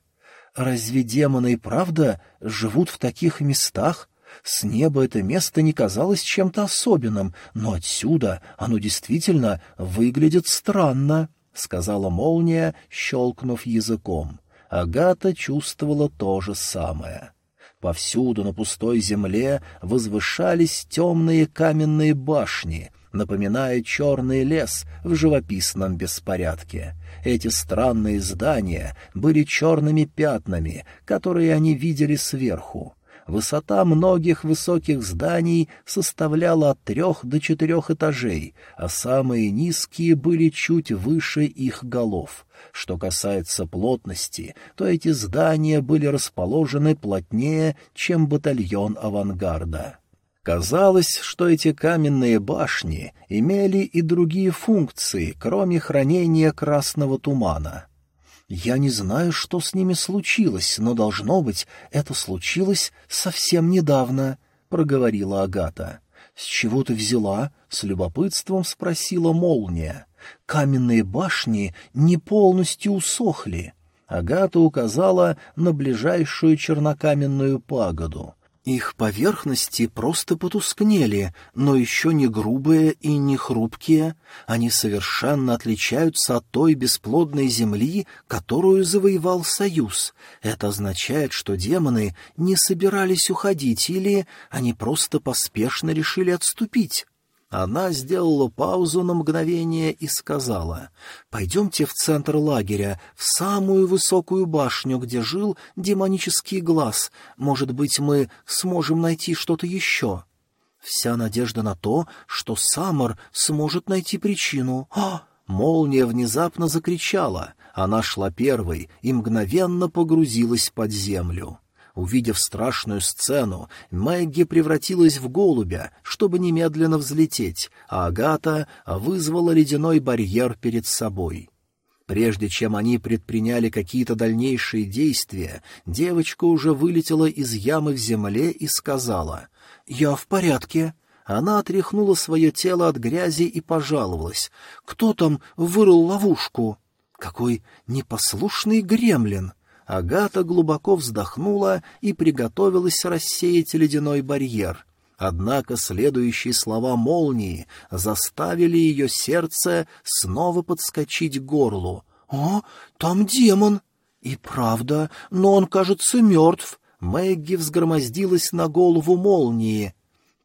«Разве демоны и правда живут в таких местах?» С неба это место не казалось чем-то особенным, но отсюда оно действительно выглядит странно, — сказала молния, щелкнув языком. Агата чувствовала то же самое. Повсюду на пустой земле возвышались темные каменные башни, напоминая черный лес в живописном беспорядке. Эти странные здания были черными пятнами, которые они видели сверху. Высота многих высоких зданий составляла от трех до четырех этажей, а самые низкие были чуть выше их голов. Что касается плотности, то эти здания были расположены плотнее, чем батальон авангарда. Казалось, что эти каменные башни имели и другие функции, кроме хранения красного тумана. Я не знаю, что с ними случилось, но, должно быть, это случилось совсем недавно, — проговорила Агата. — С чего ты взяла? — с любопытством спросила молния. — Каменные башни не полностью усохли. Агата указала на ближайшую чернокаменную пагоду. Их поверхности просто потускнели, но еще не грубые и не хрупкие. Они совершенно отличаются от той бесплодной земли, которую завоевал Союз. Это означает, что демоны не собирались уходить или они просто поспешно решили отступить. Она сделала паузу на мгновение и сказала, «Пойдемте в центр лагеря, в самую высокую башню, где жил демонический глаз. Может быть, мы сможем найти что-то еще?» Вся надежда на то, что Саммер сможет найти причину. «А!» Молния внезапно закричала. Она шла первой и мгновенно погрузилась под землю. Увидев страшную сцену, Мэгги превратилась в голубя, чтобы немедленно взлететь, а Агата вызвала ледяной барьер перед собой. Прежде чем они предприняли какие-то дальнейшие действия, девочка уже вылетела из ямы в земле и сказала «Я в порядке». Она отряхнула свое тело от грязи и пожаловалась. «Кто там вырыл ловушку?» «Какой непослушный гремлин!» Агата глубоко вздохнула и приготовилась рассеять ледяной барьер. Однако следующие слова молнии заставили ее сердце снова подскочить к горлу. «О, там демон!» «И правда, но он, кажется, мертв!» Мэгги взгромоздилась на голову молнии.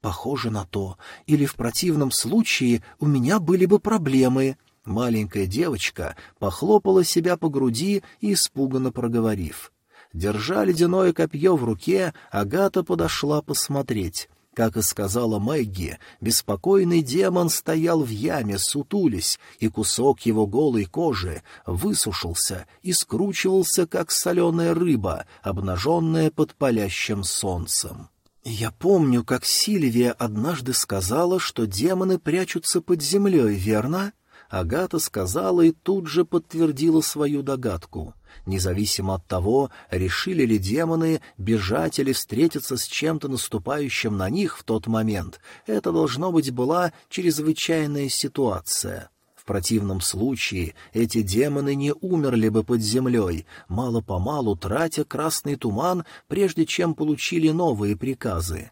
«Похоже на то. Или в противном случае у меня были бы проблемы», Маленькая девочка похлопала себя по груди, испуганно проговорив. Держа ледяное копье в руке, Агата подошла посмотреть. Как и сказала Мэгги, беспокойный демон стоял в яме, сутулись, и кусок его голой кожи высушился и скручивался, как соленая рыба, обнаженная под палящим солнцем. «Я помню, как Сильвия однажды сказала, что демоны прячутся под землей, верно?» Агата сказала и тут же подтвердила свою догадку. Независимо от того, решили ли демоны бежать или встретиться с чем-то наступающим на них в тот момент, это, должно быть, была чрезвычайная ситуация. В противном случае эти демоны не умерли бы под землей, мало-помалу тратя красный туман, прежде чем получили новые приказы.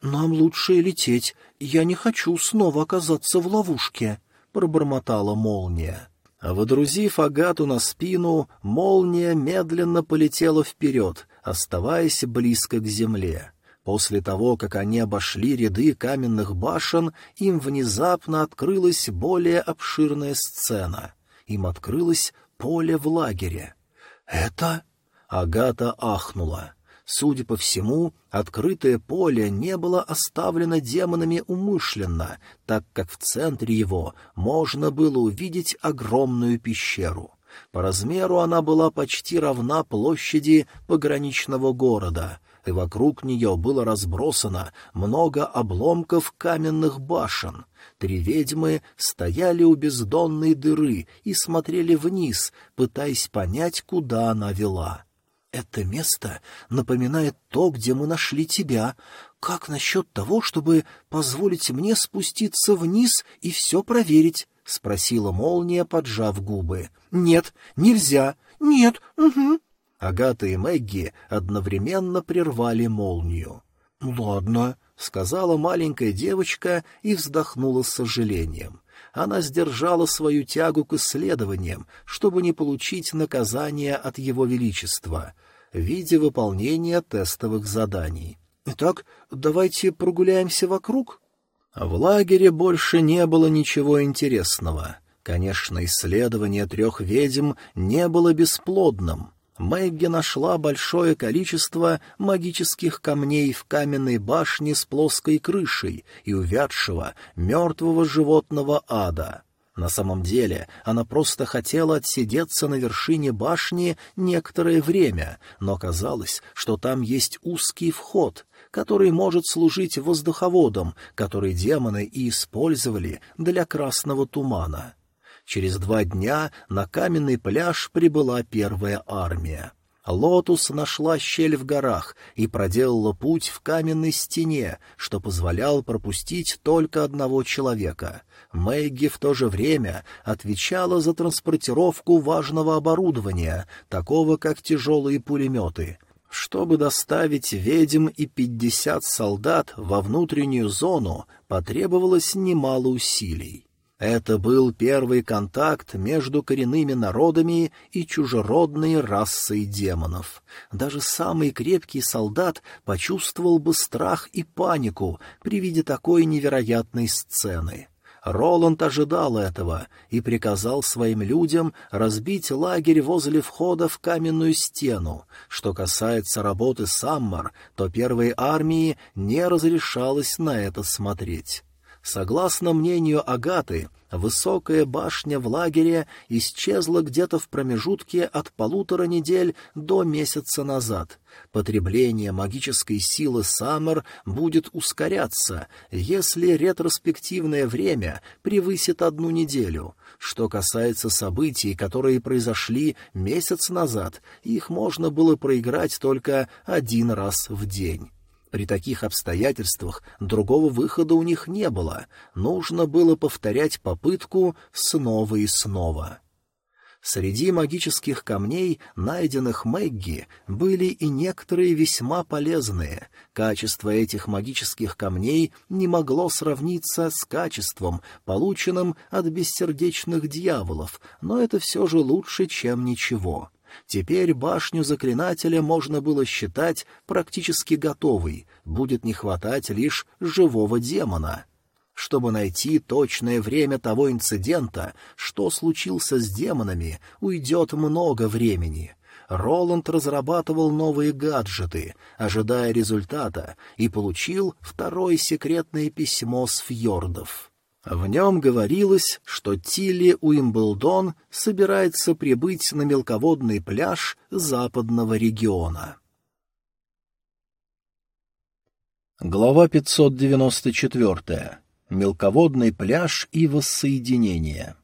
«Нам лучше лететь. Я не хочу снова оказаться в ловушке», — пробормотала молния. А водрузив Агату на спину, молния медленно полетела вперед, оставаясь близко к земле. После того, как они обошли ряды каменных башен, им внезапно открылась более обширная сцена. Им открылось поле в лагере. «Это...» — Агата ахнула. Судя по всему, открытое поле не было оставлено демонами умышленно, так как в центре его можно было увидеть огромную пещеру. По размеру она была почти равна площади пограничного города, и вокруг нее было разбросано много обломков каменных башен. Три ведьмы стояли у бездонной дыры и смотрели вниз, пытаясь понять, куда она вела. Это место напоминает то, где мы нашли тебя. Как насчет того, чтобы позволить мне спуститься вниз и все проверить? — спросила молния, поджав губы. — Нет, нельзя. Нет, угу. Агата и Мэгги одновременно прервали молнию. — Ладно, — сказала маленькая девочка и вздохнула с сожалением. Она сдержала свою тягу к исследованиям, чтобы не получить наказание от его величества в виде выполнения тестовых заданий. «Итак, давайте прогуляемся вокруг?» В лагере больше не было ничего интересного. Конечно, исследование трех ведьм не было бесплодным. Мэгги нашла большое количество магических камней в каменной башне с плоской крышей и увядшего мертвого животного ада. На самом деле она просто хотела отсидеться на вершине башни некоторое время, но казалось, что там есть узкий вход, который может служить воздуховодом, который демоны и использовали для красного тумана. Через два дня на каменный пляж прибыла первая армия. Лотус нашла щель в горах и проделала путь в каменной стене, что позволял пропустить только одного человека. Мэгги в то же время отвечала за транспортировку важного оборудования, такого как тяжелые пулеметы. Чтобы доставить ведьм и пятьдесят солдат во внутреннюю зону, потребовалось немало усилий. Это был первый контакт между коренными народами и чужеродной расой демонов. Даже самый крепкий солдат почувствовал бы страх и панику при виде такой невероятной сцены. Роланд ожидал этого и приказал своим людям разбить лагерь возле входа в каменную стену. Что касается работы Саммар, то первой армии не разрешалось на это смотреть. Согласно мнению Агаты, высокая башня в лагере исчезла где-то в промежутке от полутора недель до месяца назад. Потребление магической силы Саммер будет ускоряться, если ретроспективное время превысит одну неделю. Что касается событий, которые произошли месяц назад, их можно было проиграть только один раз в день. При таких обстоятельствах другого выхода у них не было, нужно было повторять попытку снова и снова. Среди магических камней, найденных Мэгги, были и некоторые весьма полезные. Качество этих магических камней не могло сравниться с качеством, полученным от бессердечных дьяволов, но это все же лучше, чем ничего. Теперь башню заклинателя можно было считать практически готовой, будет не хватать лишь живого демона. Чтобы найти точное время того инцидента, что случился с демонами, уйдет много времени. Роланд разрабатывал новые гаджеты, ожидая результата, и получил второе секретное письмо с фьордов. В нем говорилось, что Тилли Уимблдон собирается прибыть на мелководный пляж западного региона. Глава 594. Мелководный пляж и воссоединение.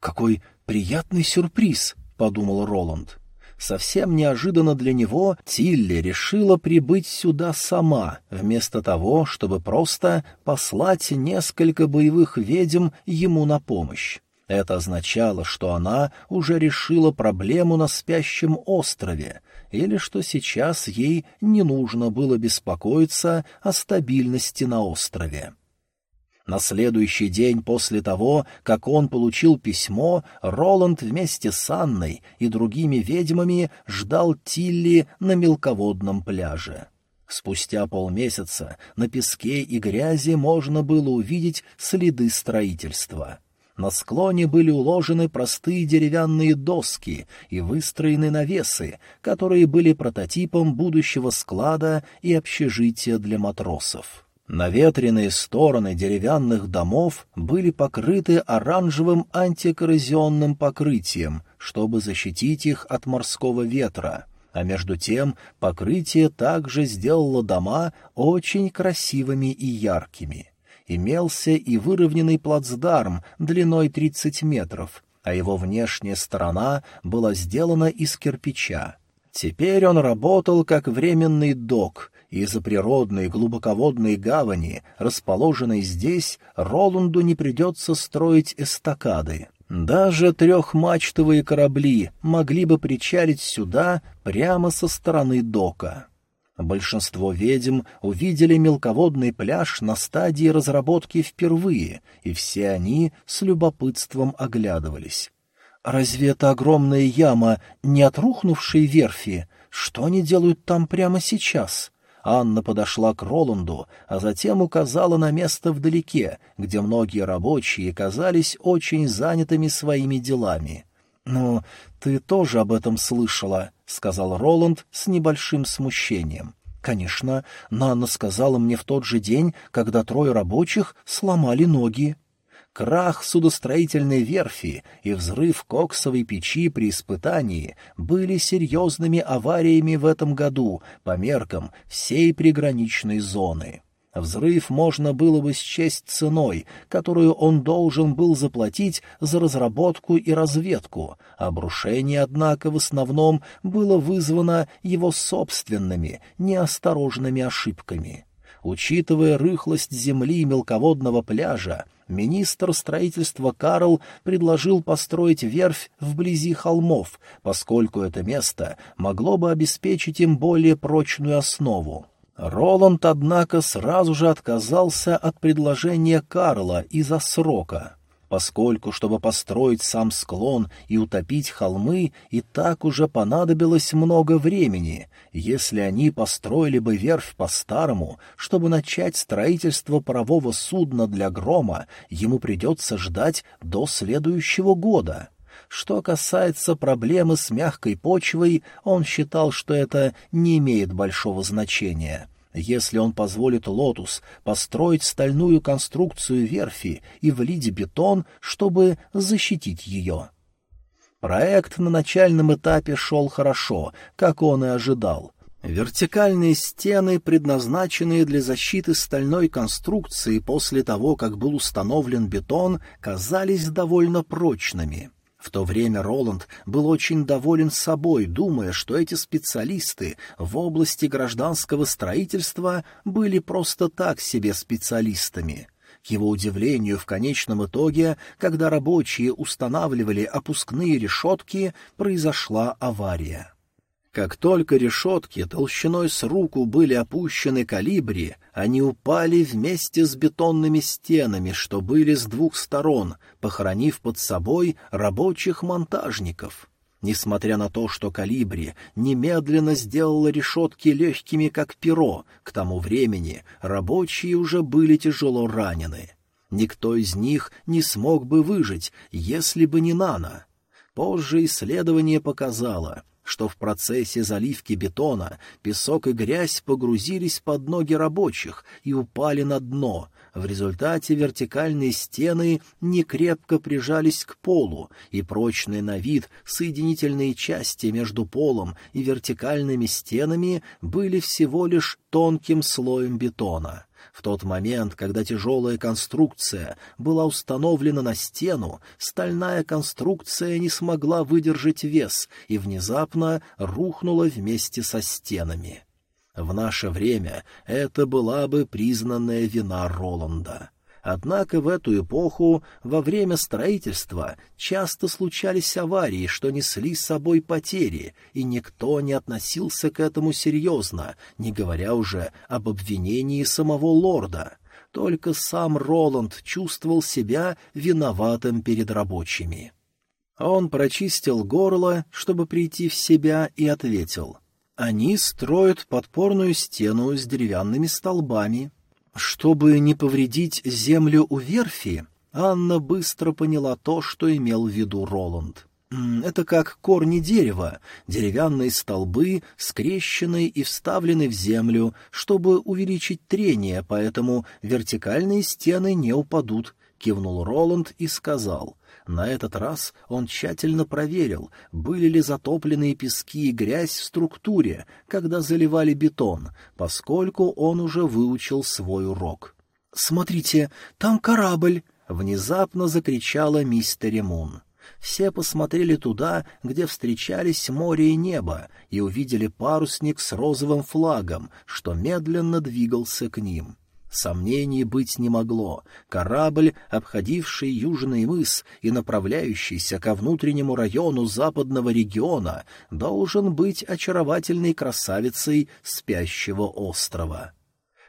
«Какой приятный сюрприз!» — подумал Роланд. Совсем неожиданно для него Тилли решила прибыть сюда сама, вместо того, чтобы просто послать несколько боевых ведьм ему на помощь. Это означало, что она уже решила проблему на спящем острове, или что сейчас ей не нужно было беспокоиться о стабильности на острове. На следующий день после того, как он получил письмо, Роланд вместе с Анной и другими ведьмами ждал Тилли на мелководном пляже. Спустя полмесяца на песке и грязи можно было увидеть следы строительства. На склоне были уложены простые деревянные доски и выстроены навесы, которые были прототипом будущего склада и общежития для матросов. Наветренные стороны деревянных домов были покрыты оранжевым антикоррозионным покрытием, чтобы защитить их от морского ветра, а между тем покрытие также сделало дома очень красивыми и яркими. Имелся и выровненный плацдарм длиной 30 метров, а его внешняя сторона была сделана из кирпича. Теперь он работал как временный док, из-за природной глубоководной гавани, расположенной здесь, Роланду не придется строить эстакады. Даже трехмачтовые корабли могли бы причалить сюда прямо со стороны дока. Большинство ведьм увидели мелководный пляж на стадии разработки впервые, и все они с любопытством оглядывались. «Разве это огромная яма не от рухнувшей верфи? Что они делают там прямо сейчас?» Анна подошла к Роланду, а затем указала на место вдалеке, где многие рабочие казались очень занятыми своими делами. «Ну, ты тоже об этом слышала», — сказал Роланд с небольшим смущением. «Конечно, Нанна сказала мне в тот же день, когда трое рабочих сломали ноги». Крах судостроительной верфи и взрыв коксовой печи при испытании были серьезными авариями в этом году по меркам всей приграничной зоны. Взрыв можно было бы счесть ценой, которую он должен был заплатить за разработку и разведку. Обрушение, однако, в основном было вызвано его собственными, неосторожными ошибками. Учитывая рыхлость земли мелководного пляжа, министр строительства Карл предложил построить верфь вблизи холмов, поскольку это место могло бы обеспечить им более прочную основу. Роланд, однако, сразу же отказался от предложения Карла из-за срока поскольку, чтобы построить сам склон и утопить холмы, и так уже понадобилось много времени. Если они построили бы верфь по-старому, чтобы начать строительство парового судна для грома, ему придется ждать до следующего года. Что касается проблемы с мягкой почвой, он считал, что это не имеет большого значения — если он позволит «Лотус» построить стальную конструкцию верфи и влить бетон, чтобы защитить ее. Проект на начальном этапе шел хорошо, как он и ожидал. Вертикальные стены, предназначенные для защиты стальной конструкции после того, как был установлен бетон, казались довольно прочными. В то время Роланд был очень доволен собой, думая, что эти специалисты в области гражданского строительства были просто так себе специалистами. К его удивлению, в конечном итоге, когда рабочие устанавливали опускные решетки, произошла авария. Как только решетки толщиной с руку были опущены калибри, они упали вместе с бетонными стенами, что были с двух сторон, похоронив под собой рабочих монтажников. Несмотря на то, что калибри немедленно сделала решетки легкими, как перо, к тому времени рабочие уже были тяжело ранены. Никто из них не смог бы выжить, если бы не Нана. Позже исследование показало — что в процессе заливки бетона песок и грязь погрузились под ноги рабочих и упали на дно. В результате вертикальные стены некрепко прижались к полу, и прочные на вид соединительные части между полом и вертикальными стенами были всего лишь тонким слоем бетона. В тот момент, когда тяжелая конструкция была установлена на стену, стальная конструкция не смогла выдержать вес и внезапно рухнула вместе со стенами. В наше время это была бы признанная вина Роланда. Однако в эту эпоху во время строительства часто случались аварии, что несли с собой потери, и никто не относился к этому серьезно, не говоря уже об обвинении самого лорда. Только сам Роланд чувствовал себя виноватым перед рабочими. Он прочистил горло, чтобы прийти в себя, и ответил — они строят подпорную стену с деревянными столбами. Чтобы не повредить землю у верфи, Анна быстро поняла то, что имел в виду Роланд. Это как корни дерева, деревянные столбы, скрещенные и вставлены в землю, чтобы увеличить трение, поэтому вертикальные стены не упадут, — кивнул Роланд и сказал. На этот раз он тщательно проверил, были ли затопленные пески и грязь в структуре, когда заливали бетон, поскольку он уже выучил свой урок. «Смотрите, там корабль!» — внезапно закричала мистер Мун. Все посмотрели туда, где встречались море и небо, и увидели парусник с розовым флагом, что медленно двигался к ним. Сомнений быть не могло. Корабль, обходивший Южный мыс и направляющийся ко внутреннему району западного региона, должен быть очаровательной красавицей спящего острова.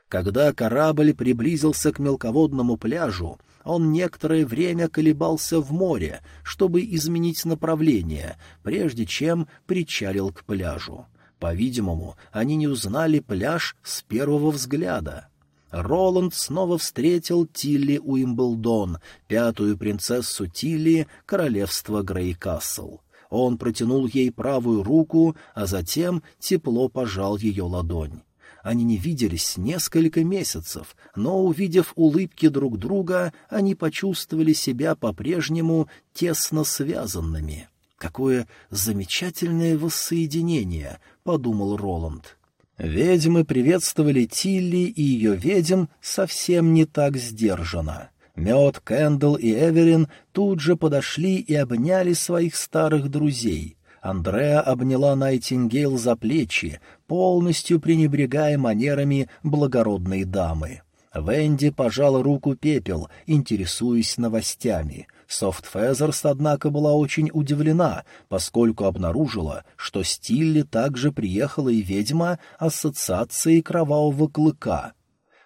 Когда корабль приблизился к мелководному пляжу, он некоторое время колебался в море, чтобы изменить направление, прежде чем причалил к пляжу. По-видимому, они не узнали пляж с первого взгляда. Роланд снова встретил Тилли Уимблдон, пятую принцессу Тилли королевства Грейкасл. Он протянул ей правую руку, а затем тепло пожал ее ладонь. Они не виделись несколько месяцев, но, увидев улыбки друг друга, они почувствовали себя по-прежнему тесно связанными. «Какое замечательное воссоединение!» — подумал Роланд. Ведьмы приветствовали Тилли и ее ведьм совсем не так сдержанно. Мед, Кэндл и Эверин тут же подошли и обняли своих старых друзей. Андреа обняла Найтингейл за плечи, полностью пренебрегая манерами благородной дамы. Венди пожала руку Пепел, интересуясь новостями. Софт Фезерс, однако, была очень удивлена, поскольку обнаружила, что с Тилли также приехала и ведьма Ассоциации Кровавого Клыка.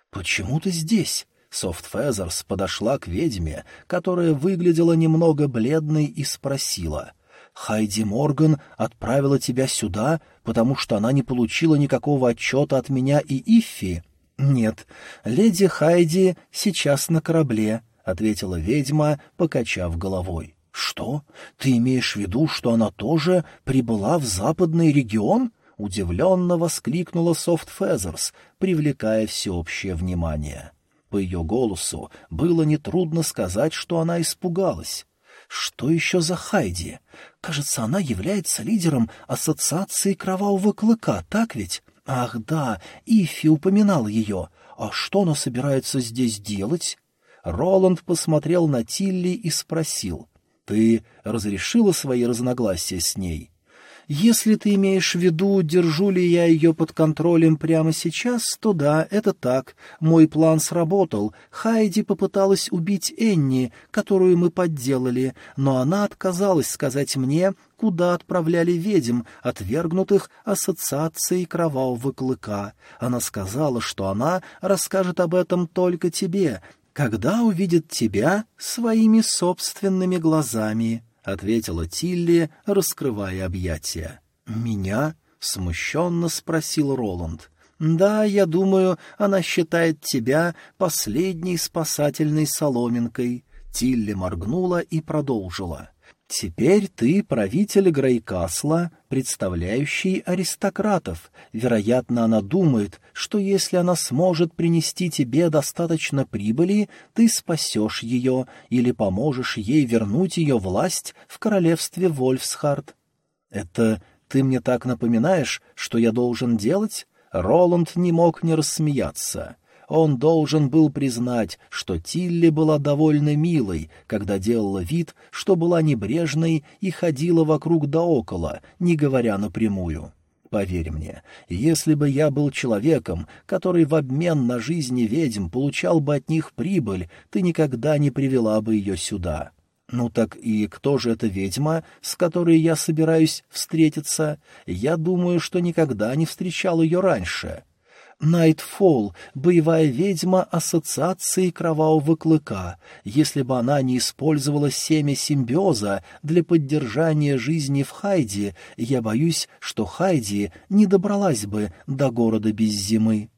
«Почему ты здесь?» Софт Фезерс подошла к ведьме, которая выглядела немного бледной, и спросила. «Хайди Морган отправила тебя сюда, потому что она не получила никакого отчета от меня и Иффи?» «Нет, леди Хайди сейчас на корабле», — ответила ведьма, покачав головой. «Что? Ты имеешь в виду, что она тоже прибыла в западный регион?» — удивленно воскликнула Софт Фезерс, привлекая всеобщее внимание. По ее голосу было нетрудно сказать, что она испугалась. Что еще за Хайди? Кажется, она является лидером Ассоциации Кровавого Клыка, так ведь? Ах, да, Ифи упоминал ее. А что она собирается здесь делать? Роланд посмотрел на Тилли и спросил. «Ты разрешила свои разногласия с ней?» Если ты имеешь в виду, держу ли я ее под контролем прямо сейчас, то да, это так. Мой план сработал. Хайди попыталась убить Энни, которую мы подделали, но она отказалась сказать мне, куда отправляли ведьм, отвергнутых ассоциацией кровавого клыка. Она сказала, что она расскажет об этом только тебе, когда увидит тебя своими собственными глазами. — ответила Тилли, раскрывая объятия. «Меня?» — смущенно спросил Роланд. «Да, я думаю, она считает тебя последней спасательной соломинкой». Тилли моргнула и продолжила. Теперь ты правитель Грейкасла, представляющий аристократов. Вероятно, она думает, что если она сможет принести тебе достаточно прибыли, ты спасешь ее или поможешь ей вернуть ее власть в королевстве Вольфсхард. Это ты мне так напоминаешь, что я должен делать? Роланд не мог не рассмеяться. Он должен был признать, что Тилли была довольно милой, когда делала вид, что была небрежной и ходила вокруг да около, не говоря напрямую. Поверь мне, если бы я был человеком, который в обмен на жизни ведьм получал бы от них прибыль, ты никогда не привела бы ее сюда. Ну так и кто же эта ведьма, с которой я собираюсь встретиться? Я думаю, что никогда не встречал ее раньше. Найтфолл, боевая ведьма Ассоциации Кровавого Клыка. Если бы она не использовала семя симбиоза для поддержания жизни в Хайди, я боюсь, что Хайди не добралась бы до города без зимы.